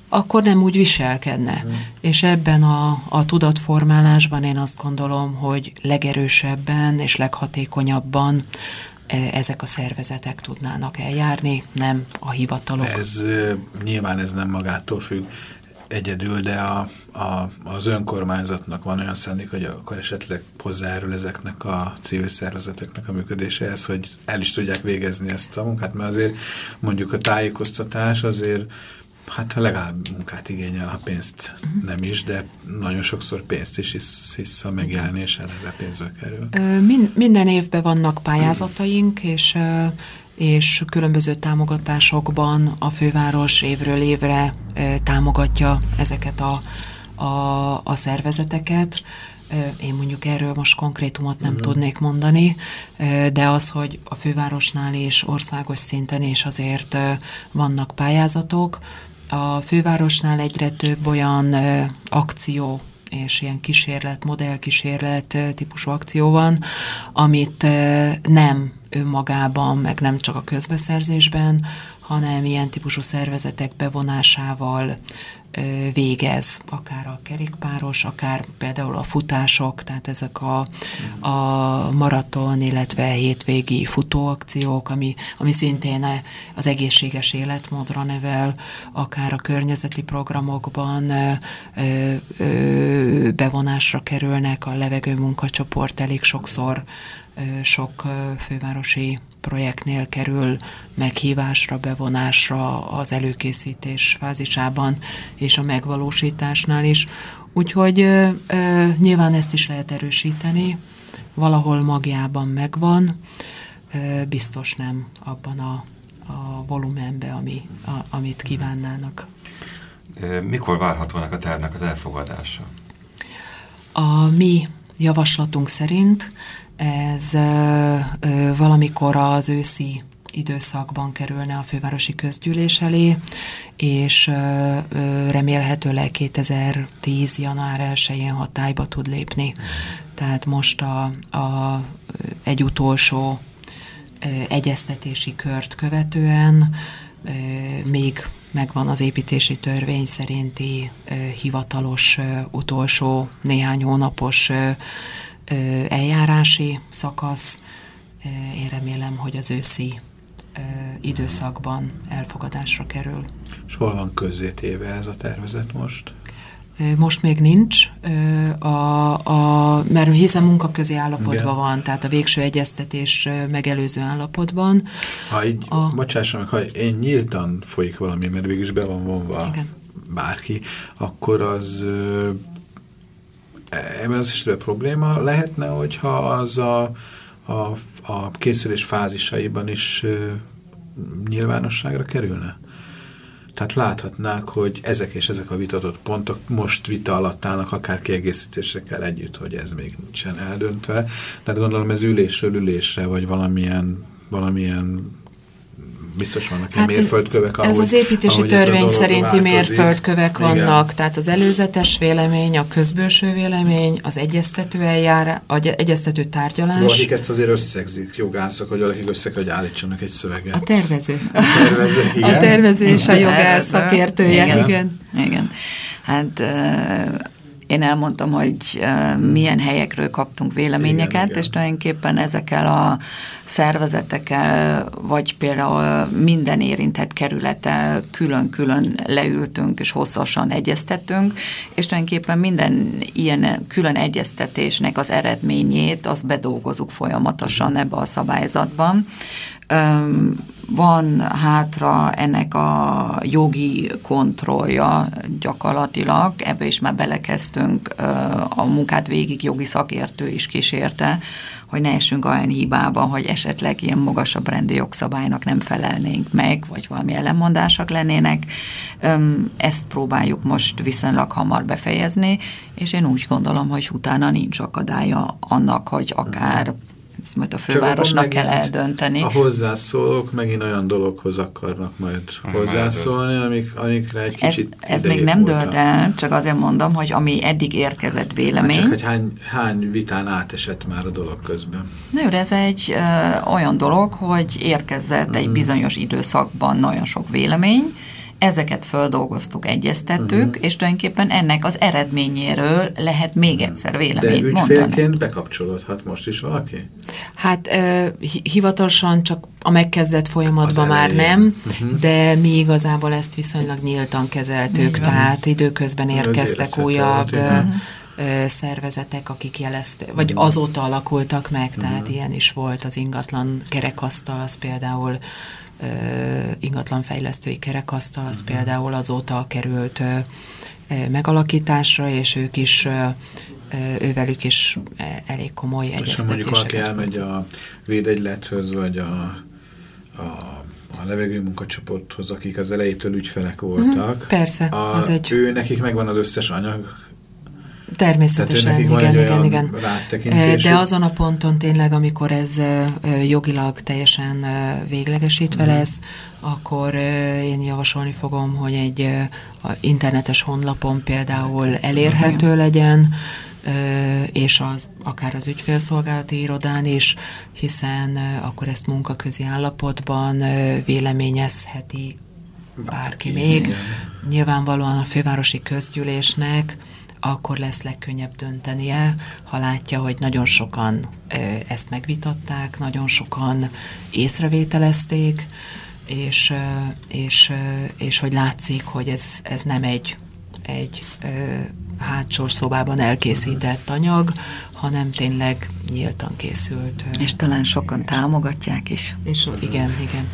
akkor nem úgy viselkedne. Mm. És ebben a, a tudatformálásban én azt gondolom, hogy legerősebben és leghatékonyabban ezek a szervezetek tudnának eljárni, nem a hivatalok. Ez nyilván ez nem magától függ egyedül, de a, a, az önkormányzatnak van olyan szándék, hogy akkor esetleg hozzájárul ezeknek a civil szervezeteknek a működéséhez, hogy el is tudják végezni ezt a munkát, mert azért mondjuk a tájékoztatás azért Hát legalább munkát igényel, a pénzt uh -huh. nem is, de nagyon sokszor pénzt is hisz, hisz a megjelenés eleve pénzbe kerül. Min minden évben vannak pályázataink, és és különböző támogatásokban a főváros évről évre támogatja ezeket a, a, a szervezeteket. Én mondjuk erről most konkrétumot nem uh -huh. tudnék mondani, de az, hogy a fővárosnál és országos szinten is azért vannak pályázatok, a fővárosnál egyre több olyan akció és ilyen kísérlet, modellkísérlet típusú akció van, amit nem önmagában, meg nem csak a közbeszerzésben, hanem ilyen típusú szervezetek bevonásával végez, akár a kerékpáros, akár például a futások, tehát ezek a, a maraton, illetve hétvégi futóakciók, ami, ami szintén az egészséges életmódra nevel, akár a környezeti programokban ö, ö, bevonásra kerülnek, a levegő munkacsoport elég sokszor ö, sok fővárosi projektnél kerül meghívásra, bevonásra az előkészítés fázisában és a megvalósításnál is. Úgyhogy ö, ö, nyilván ezt is lehet erősíteni, valahol magjában megvan, ö, biztos nem abban a, a volumenben, ami, a, amit kívánnának. Mikor várhatónak a tervnek az elfogadása? A mi javaslatunk szerint ez valamikor az őszi időszakban kerülne a fővárosi közgyűlés elé, és remélhetőleg 2010. január 1-én hatályba tud lépni. Tehát most a, a, egy utolsó egyeztetési kört követően még megvan az építési törvény szerinti hivatalos utolsó néhány hónapos eljárási szakasz. Én remélem, hogy az őszi időszakban elfogadásra kerül. És hol van közzétéve ez a tervezet most? Most még nincs, a, a, mert hiszen munkaközi állapotban Igen. van, tehát a végső egyeztetés megelőző állapotban. Ha így, a, bocsássanak, ha én nyíltan folyik valami, mert végülis be van vonva Igen. bárki, akkor az ebben az esetben probléma lehetne, hogyha az a, a, a készülés fázisaiban is ö, nyilvánosságra kerülne? Tehát láthatnák, hogy ezek és ezek a vitatott pontok most vita alatt állnak, akár kiegészítésekkel együtt, hogy ez még nincsen eldöntve. Tehát gondolom ez ülésről ülésre, vagy valamilyen, valamilyen biztos vannak hát mérföldkövek, ahogy, Ez az építési törvény szerinti mérföldkövek Igen. vannak, tehát az előzetes vélemény, a közbőső vélemény, az egyeztető eljár, az egyeztető tárgyalás. Valakik ezt azért összegzik, jogászok, vagy valakik összeg, hogy állítsanak egy szöveget. A tervező. A tervező, igen. A tervező és a jogász szakértője. Igen. igen. igen. Hát én elmondtam, hogy milyen helyekről kaptunk véleményeket, igen, igen. és tulajdonképpen ezekkel a szervezetekkel, vagy például minden érintett kerülettel külön-külön leültünk és hosszasan egyeztettünk, és tulajdonképpen minden ilyen külön egyeztetésnek az eredményét azt bedolgozunk folyamatosan ebbe a szabályzatban van hátra ennek a jogi kontrollja gyakorlatilag, ebbe is már belekezdtünk, a munkát végig jogi szakértő is kísérte, hogy ne essünk olyan hibába, hogy esetleg ilyen magasabb rendi jogszabálynak nem felelnénk meg, vagy valami ellenmondások lennének. Ezt próbáljuk most viszonylag hamar befejezni, és én úgy gondolom, hogy utána nincs akadálya annak, hogy akár ezt majd a fővárosnak kell eldönteni. A hozzászólók megint olyan dologhoz akarnak majd hozzászólni, amik, amikre egy kicsit Ez, ez még nem dölt el, csak azért mondom, hogy ami eddig érkezett vélemény. Hát csak, hogy hány, hány vitán átesett már a dolog közben. Na jó, ez egy ö, olyan dolog, hogy érkezett mm. egy mhm. bizonyos időszakban nagyon sok vélemény, Ezeket földolgoztuk, egyeztettük, uh-huh. és tulajdonképpen ennek az eredményéről lehet még egyszer véleményt De ügyfélként mondani. bekapcsolódhat most is valaki? Hát hivatalosan csak a megkezdett folyamatban már nem, uh-huh. de mi igazából ezt viszonylag nyíltan kezeltük, Igen. tehát időközben érkeztek újabb szervezetek, akik jelezték, vagy uh-huh. azóta alakultak meg, tehát uh-huh. ilyen is volt az ingatlan kerekasztal, az például ingatlanfejlesztői kerekasztal, az uh-huh. például azóta került megalakításra, és ők is ővelük is elég komoly egyeztetéseket. És mondjuk valaki elmegy a védegylethez, vagy a, a, a levegőmunkacsoporthoz, akik az elejétől ügyfelek voltak. Hmm, persze, a, az egy... Ő, nekik megvan az összes anyag, Természetesen, igen, igen, igen. De azon a ponton tényleg, amikor ez jogilag teljesen véglegesítve mm. lesz, akkor én javasolni fogom, hogy egy internetes honlapon például elérhető legyen, és az, akár az ügyfélszolgálati irodán is, hiszen akkor ezt munkaközi állapotban véleményezheti bárki még. Igen. Nyilvánvalóan a fővárosi közgyűlésnek akkor lesz legkönnyebb döntenie, ha látja, hogy nagyon sokan ezt megvitatták, nagyon sokan észrevételezték, és, és, és hogy látszik, hogy ez, ez nem egy, egy hátsó szobában elkészített anyag, hanem tényleg nyíltan készült. És talán sokan támogatják is. És igen, igen.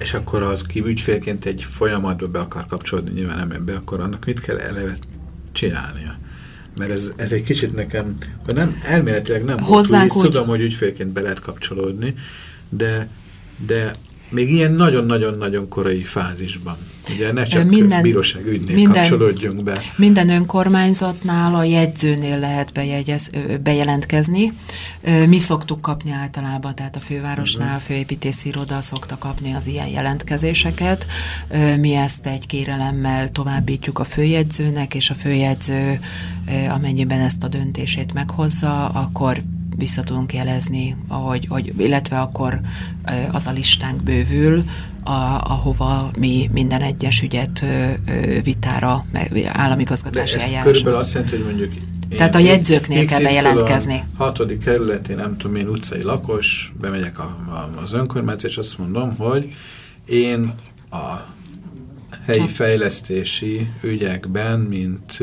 És akkor az ki ügyfélként egy folyamatba be akar kapcsolódni, nyilván nem ebbe, akkor annak mit kell eleve csinálnia? Mert ez, ez egy kicsit nekem, hogy nem, elméletileg nem Hozzánk úgy... tudom, hogy ügyfélként be lehet kapcsolódni, de, de még ilyen nagyon-nagyon-nagyon korai fázisban. Ugye ne csak minden, bíróság ügynél minden, kapcsolódjunk be. Minden önkormányzatnál a jegyzőnél lehet bejegyez, bejelentkezni. Mi szoktuk kapni általában, tehát a fővárosnál a főépítési iroda szokta kapni az ilyen jelentkezéseket. Mi ezt egy kérelemmel továbbítjuk a főjegyzőnek, és a főjegyző amennyiben ezt a döntését meghozza, akkor vissza tudunk jelezni, ahogy, hogy, illetve akkor az a listánk bővül, a, ahova mi minden egyes ügyet vitára, államigazgatási eljárásra. Körülbelül azt jelenti, hogy mondjuk én Tehát a jegyzőknél kell bejelentkezni. A hatodik kerületén, nem tudom én, utcai lakos, bemegyek a, a, az önkormányzat, és azt mondom, hogy én a helyi fejlesztési ügyekben, mint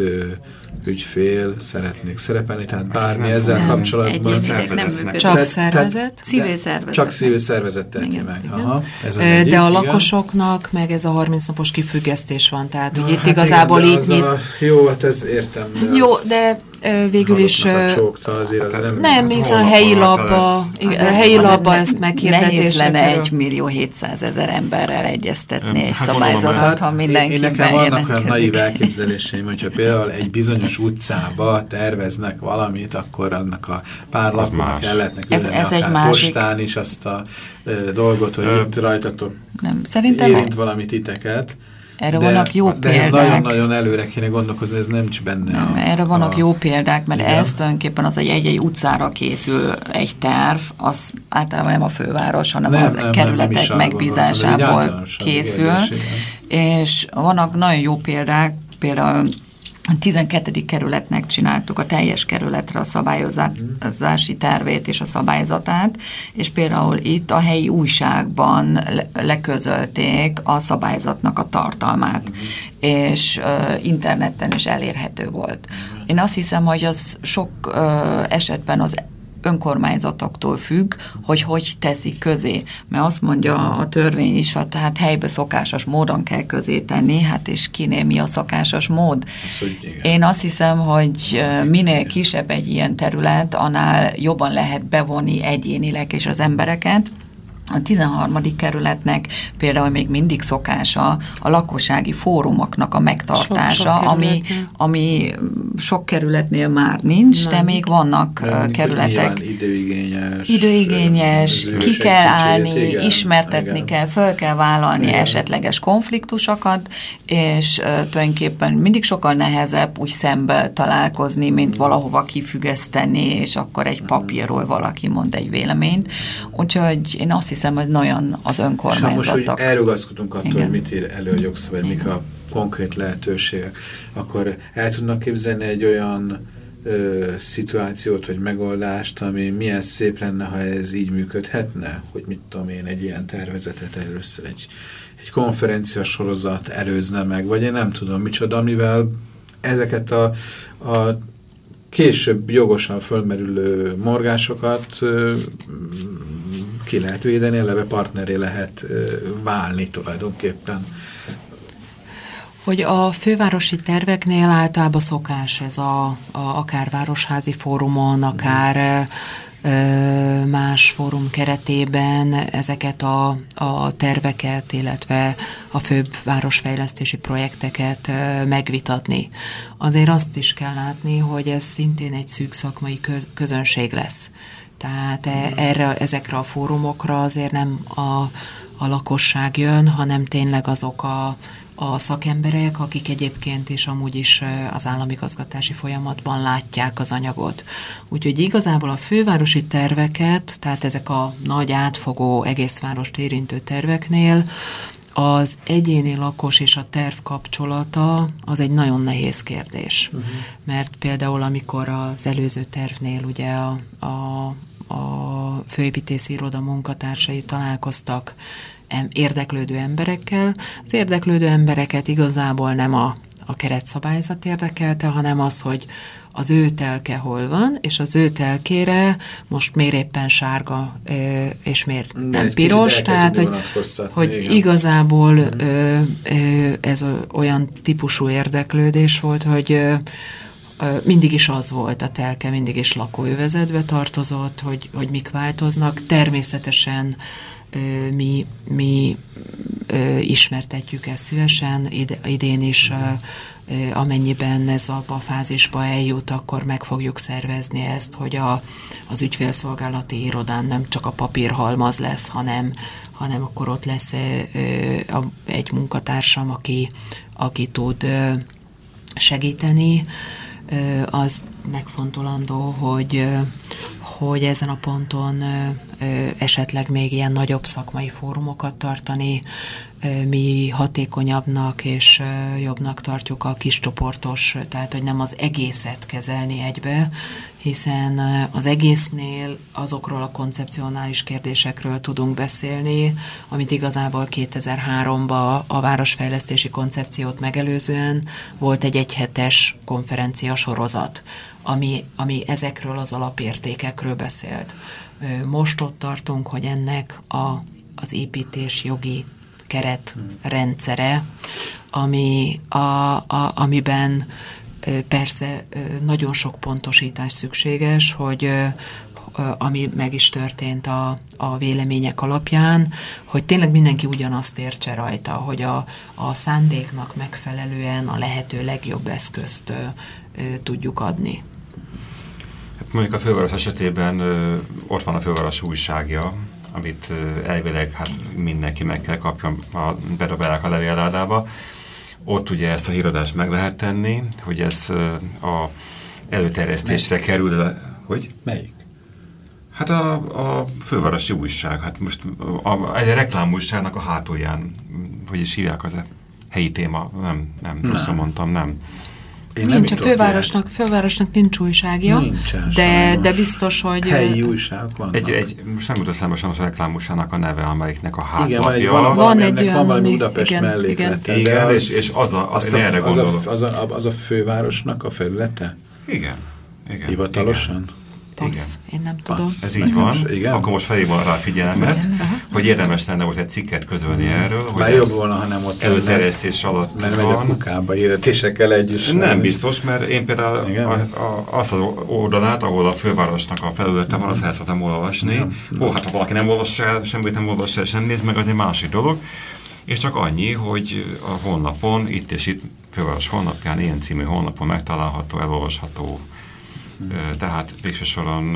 ügyfél szeretnék szerepelni, tehát bármi ezzel nem, kapcsolatban. Egy nem működik. Csak szervezet? Civil szervezet. Csak civil szervezet teheti meg. Igen. Aha, ez az egyik, de a lakosoknak igen. meg ez a 30 napos kifüggesztés van, tehát hogy itt hát igazából igen, így nyit. A, jó, hát ez értem. De jó, az... de végül is... A csókca azért az nem... Nem, hiszen a helyi labba, a helyi labba ezt meghirdetésre Nehéz lenne egy millió 700 ezer emberrel egyeztetni egy hát szabályzatot, ha mindenki Én nekem vannak olyan naív elképzeléseim, hogyha például egy bizonyos utcába terveznek valamit, akkor annak a pár lakónak el lehetnek ez, ez egy másik... postán is azt a dolgot, hogy itt rajtatok nem, szerintem érint valamit titeket, erre de, vannak jó de példák. De ez nagyon-nagyon előre kéne gondolkozni, ez nem csak benne nem, a, Erre vannak a, jó példák, mert igen. ez tulajdonképpen az, hogy egy-egy utcára készül egy terv, az általában nem a főváros, hanem nem, az nem, kerületek nem, megbízásából készül. És vannak nagyon jó példák, például a 12. kerületnek csináltuk a teljes kerületre a szabályozási tervét és a szabályzatát, és például itt a helyi újságban leközölték a szabályzatnak a tartalmát, és interneten is elérhető volt. Én azt hiszem, hogy az sok esetben az önkormányzatoktól függ, hogy hogy teszik közé. Mert azt mondja a törvény is, hogy tehát helybe szokásos módon kell közé tenni, hát és kinél mi a szokásos mód. Én azt hiszem, hogy minél kisebb egy ilyen terület, annál jobban lehet bevonni egyénileg és az embereket, a 13. kerületnek például még mindig szokása a lakossági fórumoknak a megtartása, sok, sok ami, ami sok kerületnél már nincs, Nem. de még vannak Nem, kerületek. Időigényes. Időigényes, ki kell állni, igen, ismertetni igen. kell, föl kell vállalni igen. esetleges konfliktusokat, és uh, tulajdonképpen mindig sokkal nehezebb úgy szembe találkozni, mint valahova kifüggeszteni, és akkor egy papírról valaki mond egy véleményt. Úgyhogy én azt hiszem, hogy nagyon az önkormányzatok. És most, hogy elrugaszkodunk attól, Igen. hogy mit ír elő a jogszabály, mik a konkrét lehetőségek, akkor el tudnak képzelni egy olyan ö, szituációt, vagy megoldást, ami milyen szép lenne, ha ez így működhetne, hogy mit tudom én, egy ilyen tervezetet először egy, egy konferencia sorozat előzne meg, vagy én nem tudom micsoda, amivel ezeket a, a később jogosan fölmerülő morgásokat ki lehet védeni, eleve partneré lehet válni tulajdonképpen. Hogy a fővárosi terveknél általában szokás ez a, a akár városházi fórumon, akár más fórum keretében ezeket a, a terveket, illetve a főbb városfejlesztési projekteket megvitatni. Azért azt is kell látni, hogy ez szintén egy szűk szakmai közönség lesz. Tehát e, erre, ezekre a fórumokra azért nem a, a lakosság jön, hanem tényleg azok a, a szakemberek, akik egyébként is amúgy is az államigazgatási folyamatban látják az anyagot. Úgyhogy igazából a fővárosi terveket, tehát ezek a nagy átfogó egészvárost érintő terveknél az egyéni lakos és a terv kapcsolata az egy nagyon nehéz kérdés. Uh-huh. Mert például amikor az előző tervnél ugye a, a, a főépítési iroda munkatársai találkoztak érdeklődő emberekkel. Az érdeklődő embereket igazából nem a, a keretszabályzat érdekelte, hanem az, hogy az ő telke hol van, és az ő telkére most miért éppen sárga, és miért De nem piros, tehát hogy, hogy igen. igazából mm. ez olyan típusú érdeklődés volt, hogy mindig is az volt a telke, mindig is lakóövezetbe tartozott, hogy, hogy mik változnak. Természetesen mi, mi ismertetjük ezt szívesen, idén is amennyiben ez a, a fázisba eljut, akkor meg fogjuk szervezni ezt, hogy a, az ügyfélszolgálati irodán nem csak a papírhalmaz lesz, hanem, hanem akkor ott lesz egy munkatársam, aki, aki tud segíteni. Az megfontolandó, hogy, hogy ezen a ponton esetleg még ilyen nagyobb szakmai fórumokat tartani, mi hatékonyabbnak és jobbnak tartjuk a kis csoportos, tehát hogy nem az egészet kezelni egybe, hiszen az egésznél azokról a koncepcionális kérdésekről tudunk beszélni, amit igazából 2003-ban a városfejlesztési koncepciót megelőzően volt egy egyhetes konferencia sorozat, ami, ami ezekről az alapértékekről beszélt. Most ott tartunk, hogy ennek a, az építés jogi keretrendszere, ami, a, a, amiben persze nagyon sok pontosítás szükséges, hogy ami meg is történt a, a vélemények alapján, hogy tényleg mindenki ugyanazt értse rajta, hogy a, a szándéknak megfelelően a lehető legjobb eszközt ö, tudjuk adni. Hát mondjuk a főváros esetében ö, ott van a főváros újságja, amit elvileg hát mindenki meg kell kapjon, a, bedobálják a levélládába. Ott ugye ezt a híradást meg lehet tenni, hogy ez a előterjesztésre kerül. Hogy? Melyik? Hát a, a fővárosi újság, hát most a, a, egy reklámújságnak a hátulján, hogy is hívják az a helyi téma, nem, nem, nem. rosszul mondtam, nem. Én nincs, a fővárosnak, fővárosnak nincs újságja, Nincsen, de, de biztos, hogy... Helyi újságok vannak. Egy, egy, most nem jut eszembe sajnos a reklámújságnak a neve, amelyiknek a hátlapja. Igen, van, van, van egy olyan, van valami Budapest igen, melléklete. Igen, igen és, és az a, azt a, erre az, a, az, a, az a fővárosnak a felülete? Igen. igen Hivatalosan? Igen. Passz, igen. én nem tudom. Passz. Ez így van. Igen? Akkor most felhívom rá figyelmet, igen. hogy érdemes lenne volt egy cikket közölni mm. erről. Hogy Már jobb volna, ha nem ott előterjesztés alatt mert van. Mert a kukába hirdetésekkel együtt. Nem biztos, mert én például a, a, azt az oldalát, ahol a fővárosnak a felülete van, azt el szoktam olvasni. Ó, hát ha valaki nem olvassa el, semmit nem olvassa el, sem néz meg, az egy másik dolog. És csak annyi, hogy a honlapon, itt és itt, főváros honlapján, ilyen című honlapon megtalálható, elolvasható tehát végső soron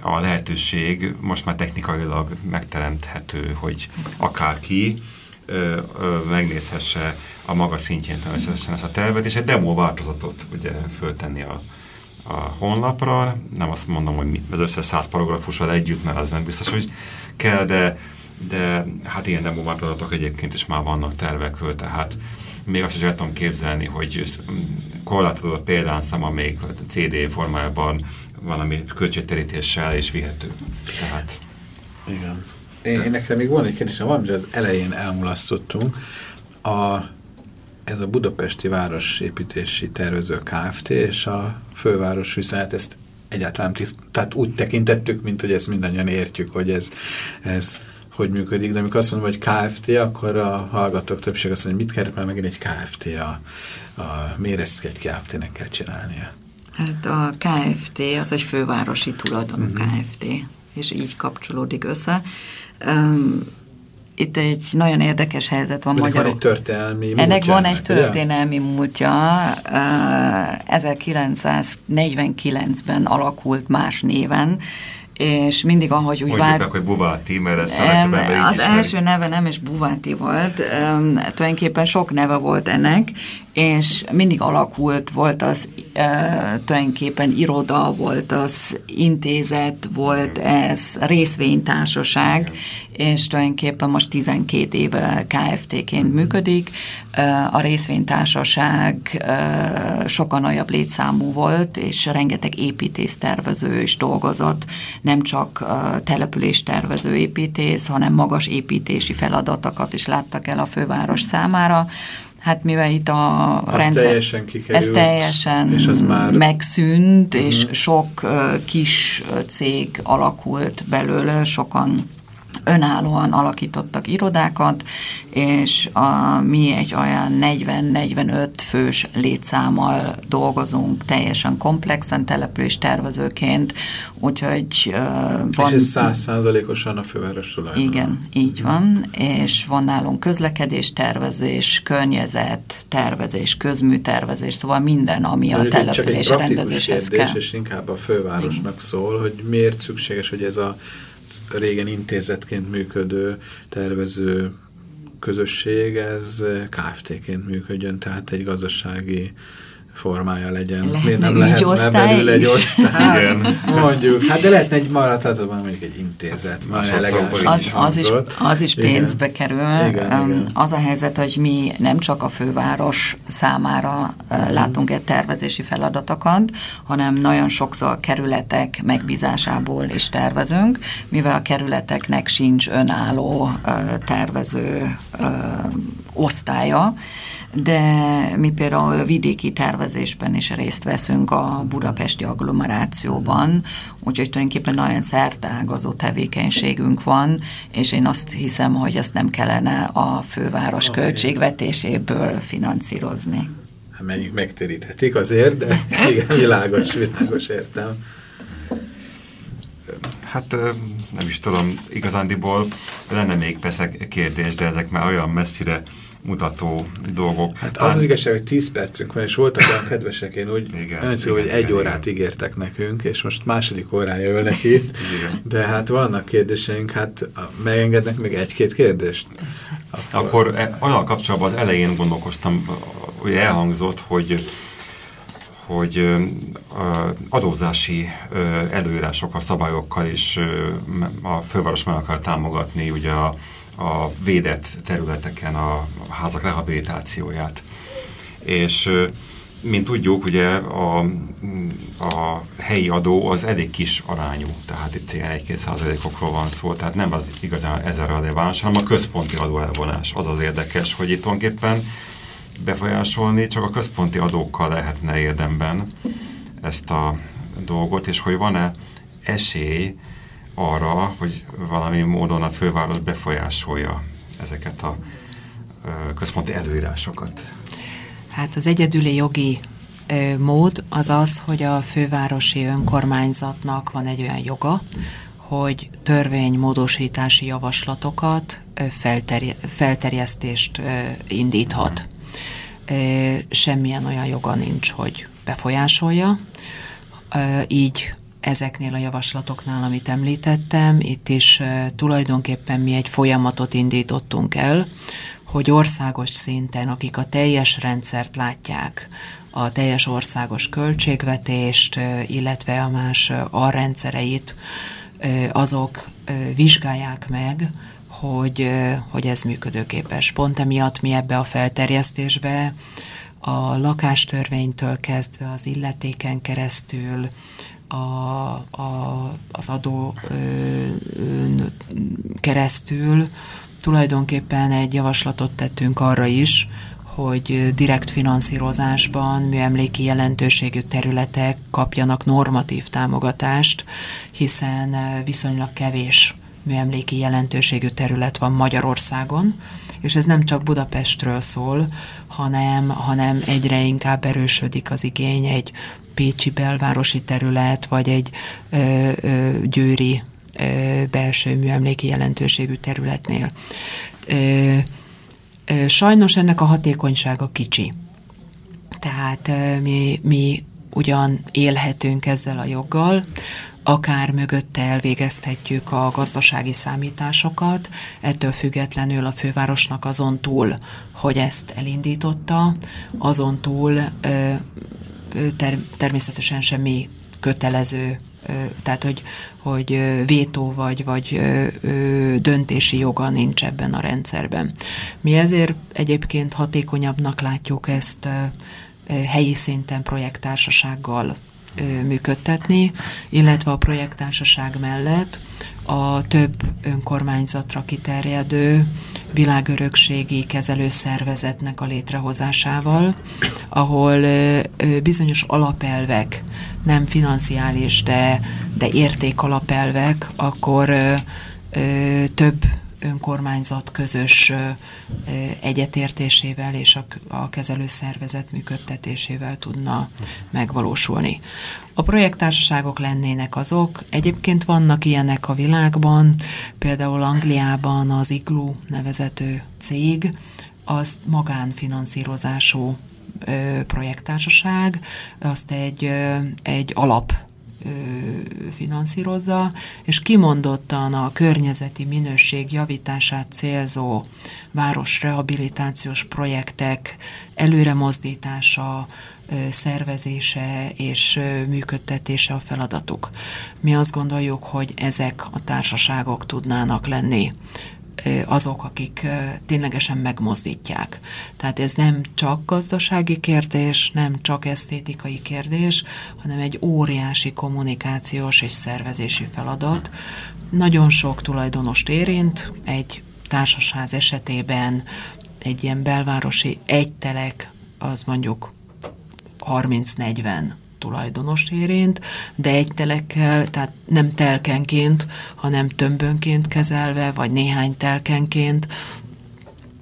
a lehetőség most már technikailag megteremthető, hogy akárki megnézhesse a maga szintjén természetesen ezt a tervet, és egy demo változatot ugye föltenni a, a honlapra. Nem azt mondom, hogy az összes száz paragrafussal együtt, mert az nem biztos, hogy kell, de, de hát ilyen demo változatok egyébként is már vannak tervekről, tehát még azt is el tudom képzelni, hogy korlátozott példányszám, amelyik CD formájában valami költségterítéssel és vihető. Tehát... Igen. Én, én nekem még van egy kérdésem, valamit az elején elmulasztottunk. A, ez a budapesti városépítési tervező Kft. és a főváros viszont ezt egyáltalán tiszt, tehát úgy tekintettük, mint hogy ezt mindannyian értjük, hogy ez, ez hogy működik, de amikor azt mondom, hogy KFT, akkor a hallgatók többség azt mondja, mit kell már megint egy KFT, a, a, miért ezt egy KFT-nek kell csinálnia? Hát a KFT az egy fővárosi tulajdonú uh mhm. -huh. KFT, és így kapcsolódik össze. Um, itt egy nagyon érdekes helyzet van Ennek magyarul. van egy történelmi múltja. Ennek van egy történelmi múltja. Uh, 1949-ben alakult más néven, és mindig ahogy úgy vált... hogy Buváti, mert ez Az első neve nem is Buváti volt, um, tulajdonképpen sok neve volt ennek, és mindig alakult, volt az e, tulajdonképpen iroda, volt az intézet, volt ez részvénytársaság, és tulajdonképpen most 12 éve KFT-ként működik. A részvénytársaság sokan nagyobb létszámú volt, és rengeteg építésztervező is dolgozott, nem csak településtervező építész, hanem magas építési feladatokat is láttak el a főváros számára Hát mivel itt a az rendszer... teljesen kikerült, ez teljesen és az már... megszűnt, uh -huh. és sok uh, kis cég alakult belőle, sokan önállóan alakítottak irodákat, és a, mi egy olyan 40-45 fős létszámmal dolgozunk teljesen komplexen település tervezőként, úgyhogy uh, van... És ez százszázalékosan a főváros tulajdon. Igen, így van, és van nálunk közlekedés tervezés, környezet tervezés, közműtervezés, szóval minden, ami a település rendezéshez kérdés, kell. és inkább a fővárosnak Igen. szól, hogy miért szükséges, hogy ez a régen intézetként működő tervező közösség, ez KFT-ként működjön, tehát egy gazdasági formája legyen. Lehet Miért nem lehet osztály egy osztály? [laughs] Igen. Mondjuk. Hát de lehetne egy maradhatatban mondjuk egy intézet. Az, az, az, is, az is pénzbe igen. kerül. Igen, um, igen. Az a helyzet, hogy mi nem csak a főváros számára uh, látunk egy tervezési feladatokat, hanem nagyon sokszor a kerületek megbízásából is tervezünk, mivel a kerületeknek sincs önálló uh, tervező uh, osztálya, de mi például vidéki tervezésben is részt veszünk a budapesti agglomerációban, úgyhogy tulajdonképpen nagyon szertágazó tevékenységünk van, és én azt hiszem, hogy ezt nem kellene a főváros költségvetéséből finanszírozni. Hát mennyit megtéríthetik azért, de [laughs] igen, világos, világos értem. Hát nem is tudom, igazándiból lenne még persze kérdés, de ezek már olyan messzire mutató dolgok. Hát az az igazság, hogy 10 percünk van, és voltak olyan kedvesek, én úgy igen, igen, szó, hogy igen, egy órát igen. ígértek nekünk, és most második órája ölnek itt, de hát vannak kérdéseink, hát megengednek még egy-két kérdést? Persze. Akkor, Akkor e, olyan kapcsolatban az elején gondolkoztam, hogy elhangzott, hogy hogy adózási előírásokkal, szabályokkal is a főváros meg akar támogatni ugye a a védett területeken a házak rehabilitációját. És mint tudjuk, ugye a, a helyi adó az elég kis arányú, tehát itt ilyen 1-2 százalékokról van szó, tehát nem az igazán ezer releváns, hanem a központi adó elvonás. Az az érdekes, hogy itt tulajdonképpen befolyásolni csak a központi adókkal lehetne érdemben ezt a dolgot, és hogy van-e esély arra, hogy valami módon a főváros befolyásolja ezeket a központi előírásokat? Hát az egyedüli jogi mód az az, hogy a fővárosi önkormányzatnak van egy olyan joga, hogy törvénymódosítási javaslatokat, felterje, felterjesztést indíthat. Semmilyen olyan joga nincs, hogy befolyásolja. Így ezeknél a javaslatoknál, amit említettem, itt is tulajdonképpen mi egy folyamatot indítottunk el, hogy országos szinten, akik a teljes rendszert látják, a teljes országos költségvetést, illetve a más arrendszereit, azok vizsgálják meg, hogy, hogy ez működőképes. Pont emiatt mi ebbe a felterjesztésbe a lakástörvénytől kezdve az illetéken keresztül, a, a, az adó keresztül tulajdonképpen egy javaslatot tettünk arra is, hogy direkt finanszírozásban műemléki jelentőségű területek kapjanak normatív támogatást, hiszen viszonylag kevés műemléki jelentőségű terület van Magyarországon, és ez nem csak Budapestről szól, hanem, hanem egyre inkább erősödik az igény egy pécsi belvárosi terület, vagy egy ö, ö, győri ö, belső műemléki jelentőségű területnél. Ö, ö, sajnos ennek a hatékonysága kicsi. Tehát ö, mi, mi ugyan élhetünk ezzel a joggal, akár mögötte elvégezhetjük a gazdasági számításokat, ettől függetlenül a fővárosnak azon túl, hogy ezt elindította, azon túl ter természetesen semmi kötelező tehát hogy, hogy vétó vagy, vagy döntési joga nincs ebben a rendszerben. Mi ezért egyébként hatékonyabbnak látjuk ezt helyi szinten projekttársasággal működtetni, illetve a projekttársaság mellett a több önkormányzatra kiterjedő világörökségi kezelőszervezetnek a létrehozásával, ahol bizonyos alapelvek, nem financiális, de, de értékalapelvek, akkor több önkormányzat közös egyetértésével és a, a kezelőszervezet működtetésével tudna megvalósulni. A projekttársaságok lennének azok, egyébként vannak ilyenek a világban, például Angliában az IGLU nevezető cég, az magánfinanszírozású projekttársaság, azt egy, egy alap finanszírozza, és kimondottan a környezeti minőség javítását célzó városrehabilitációs projektek előremozdítása, szervezése és működtetése a feladatuk. Mi azt gondoljuk, hogy ezek a társaságok tudnának lenni azok, akik ténylegesen megmozdítják. Tehát ez nem csak gazdasági kérdés, nem csak esztétikai kérdés, hanem egy óriási kommunikációs és szervezési feladat. Nagyon sok tulajdonost érint, egy társasház esetében egy ilyen belvárosi egytelek az mondjuk 30-40 tulajdonost érint, de egy telekkel, tehát nem telkenként, hanem tömbönként kezelve, vagy néhány telkenként,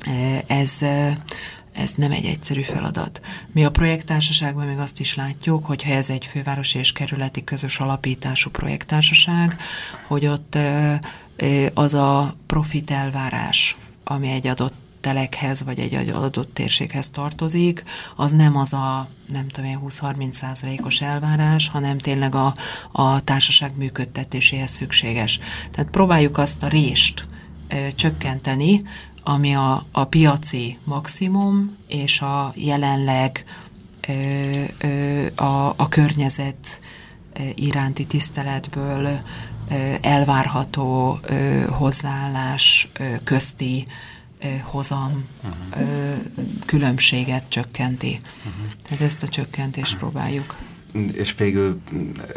e, ez, e, ez nem egy egyszerű feladat. Mi a projekttársaságban még azt is látjuk, hogy ha ez egy fővárosi és kerületi közös alapítású projekttársaság, hogy ott e, az a profit elvárás, ami egy adott telekhez, vagy egy adott térséghez tartozik, az nem az a, nem tudom én, 20-30 százalékos elvárás, hanem tényleg a, a társaság működtetéséhez szükséges. Tehát próbáljuk azt a rést ö, csökkenteni, ami a, a piaci maximum, és a jelenleg ö, ö, a, a környezet iránti tiszteletből elvárható hozzáállás közti hozam uh-huh. különbséget csökkenti. Uh-huh. Tehát ezt a csökkentést uh-huh. próbáljuk. És végül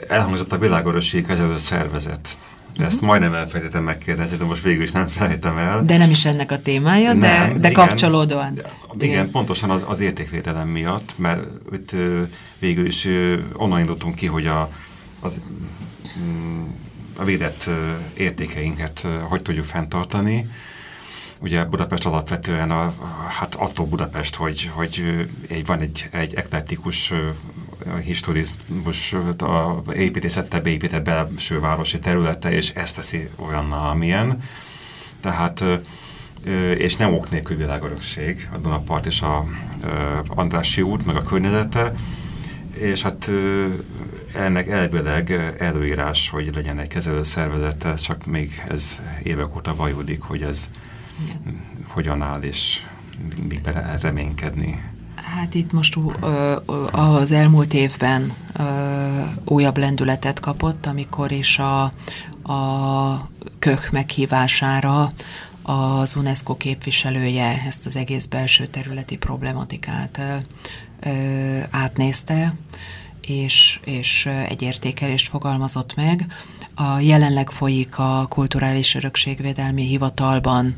elhangzott a világorosi kezelő szervezet. Ezt majdnem elfelejtettem megkérdezni, de most végül is nem felejtem el. De nem is ennek a témája, nem, de, de igen, kapcsolódóan. Igen, igen, pontosan az, az értékvédelem miatt, mert itt végül is onnan indultunk ki, hogy a, az, mm, a védett értékeinket hogy tudjuk fenntartani, ugye Budapest alapvetően a, hát attól Budapest, hogy, hogy egy, van egy, egy eklektikus historizmus a építészettel beépített belső városi területe, és ezt teszi olyan, amilyen. Tehát és nem ok nélkül világörökség, a Dunapart és a Andrássy út, meg a környezete, és hát ennek elvileg előírás, hogy legyen egy kezelő szervezete, csak még ez évek óta vajudik, hogy ez igen. hogyan áll, és mikben reménykedni? Hát itt most az elmúlt évben újabb lendületet kapott, amikor is a, a kök meghívására az UNESCO képviselője ezt az egész belső területi problematikát átnézte, és, és egy értékelést fogalmazott meg. A jelenleg folyik a Kulturális Örökségvédelmi Hivatalban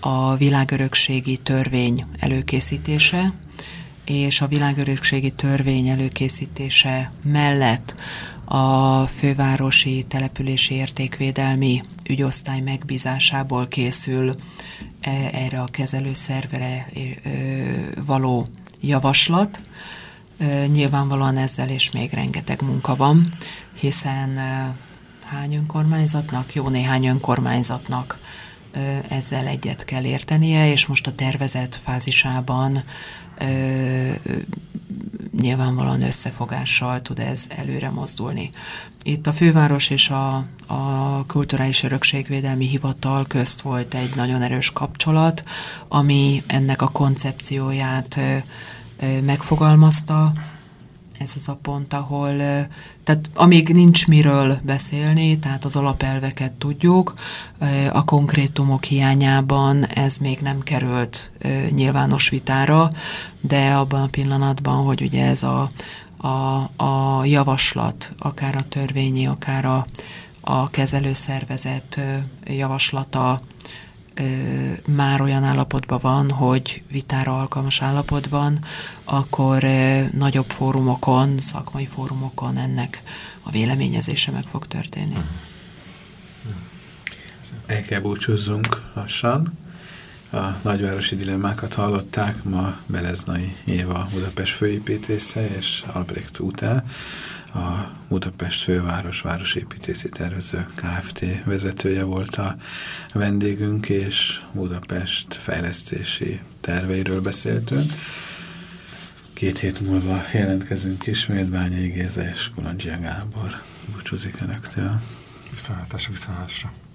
a világörökségi törvény előkészítése, és a világörökségi törvény előkészítése mellett a fővárosi települési értékvédelmi ügyosztály megbízásából készül e, erre a kezelőszervere való javaslat. Nyilvánvalóan ezzel is még rengeteg munka van, hiszen hány önkormányzatnak, jó néhány önkormányzatnak ezzel egyet kell értenie, és most a tervezett fázisában nyilvánvalóan összefogással tud ez előre mozdulni. Itt a főváros és a, a Kulturális Örökségvédelmi Hivatal közt volt egy nagyon erős kapcsolat, ami ennek a koncepcióját megfogalmazta, ez az a pont, ahol, tehát amíg nincs miről beszélni, tehát az alapelveket tudjuk, a konkrétumok hiányában ez még nem került nyilvános vitára, de abban a pillanatban, hogy ugye ez a, a, a javaslat, akár a törvényi, akár a, a kezelőszervezet javaslata már olyan állapotban van, hogy vitára alkalmas állapotban, akkor nagyobb fórumokon, szakmai fórumokon ennek a véleményezése meg fog történni. El kell búcsúzzunk lassan. A nagyvárosi dilemmákat hallották, ma Beleznai Éva Budapest főépítésze és Albrecht Utá a Budapest főváros városépítési tervező Kft. vezetője volt a vendégünk, és Budapest fejlesztési terveiről beszéltünk. Két hét múlva jelentkezünk ismét, Bányai Géza és Kulandzsia Gábor búcsúzik Önöktől. Viszontlátásra, viszontlátásra.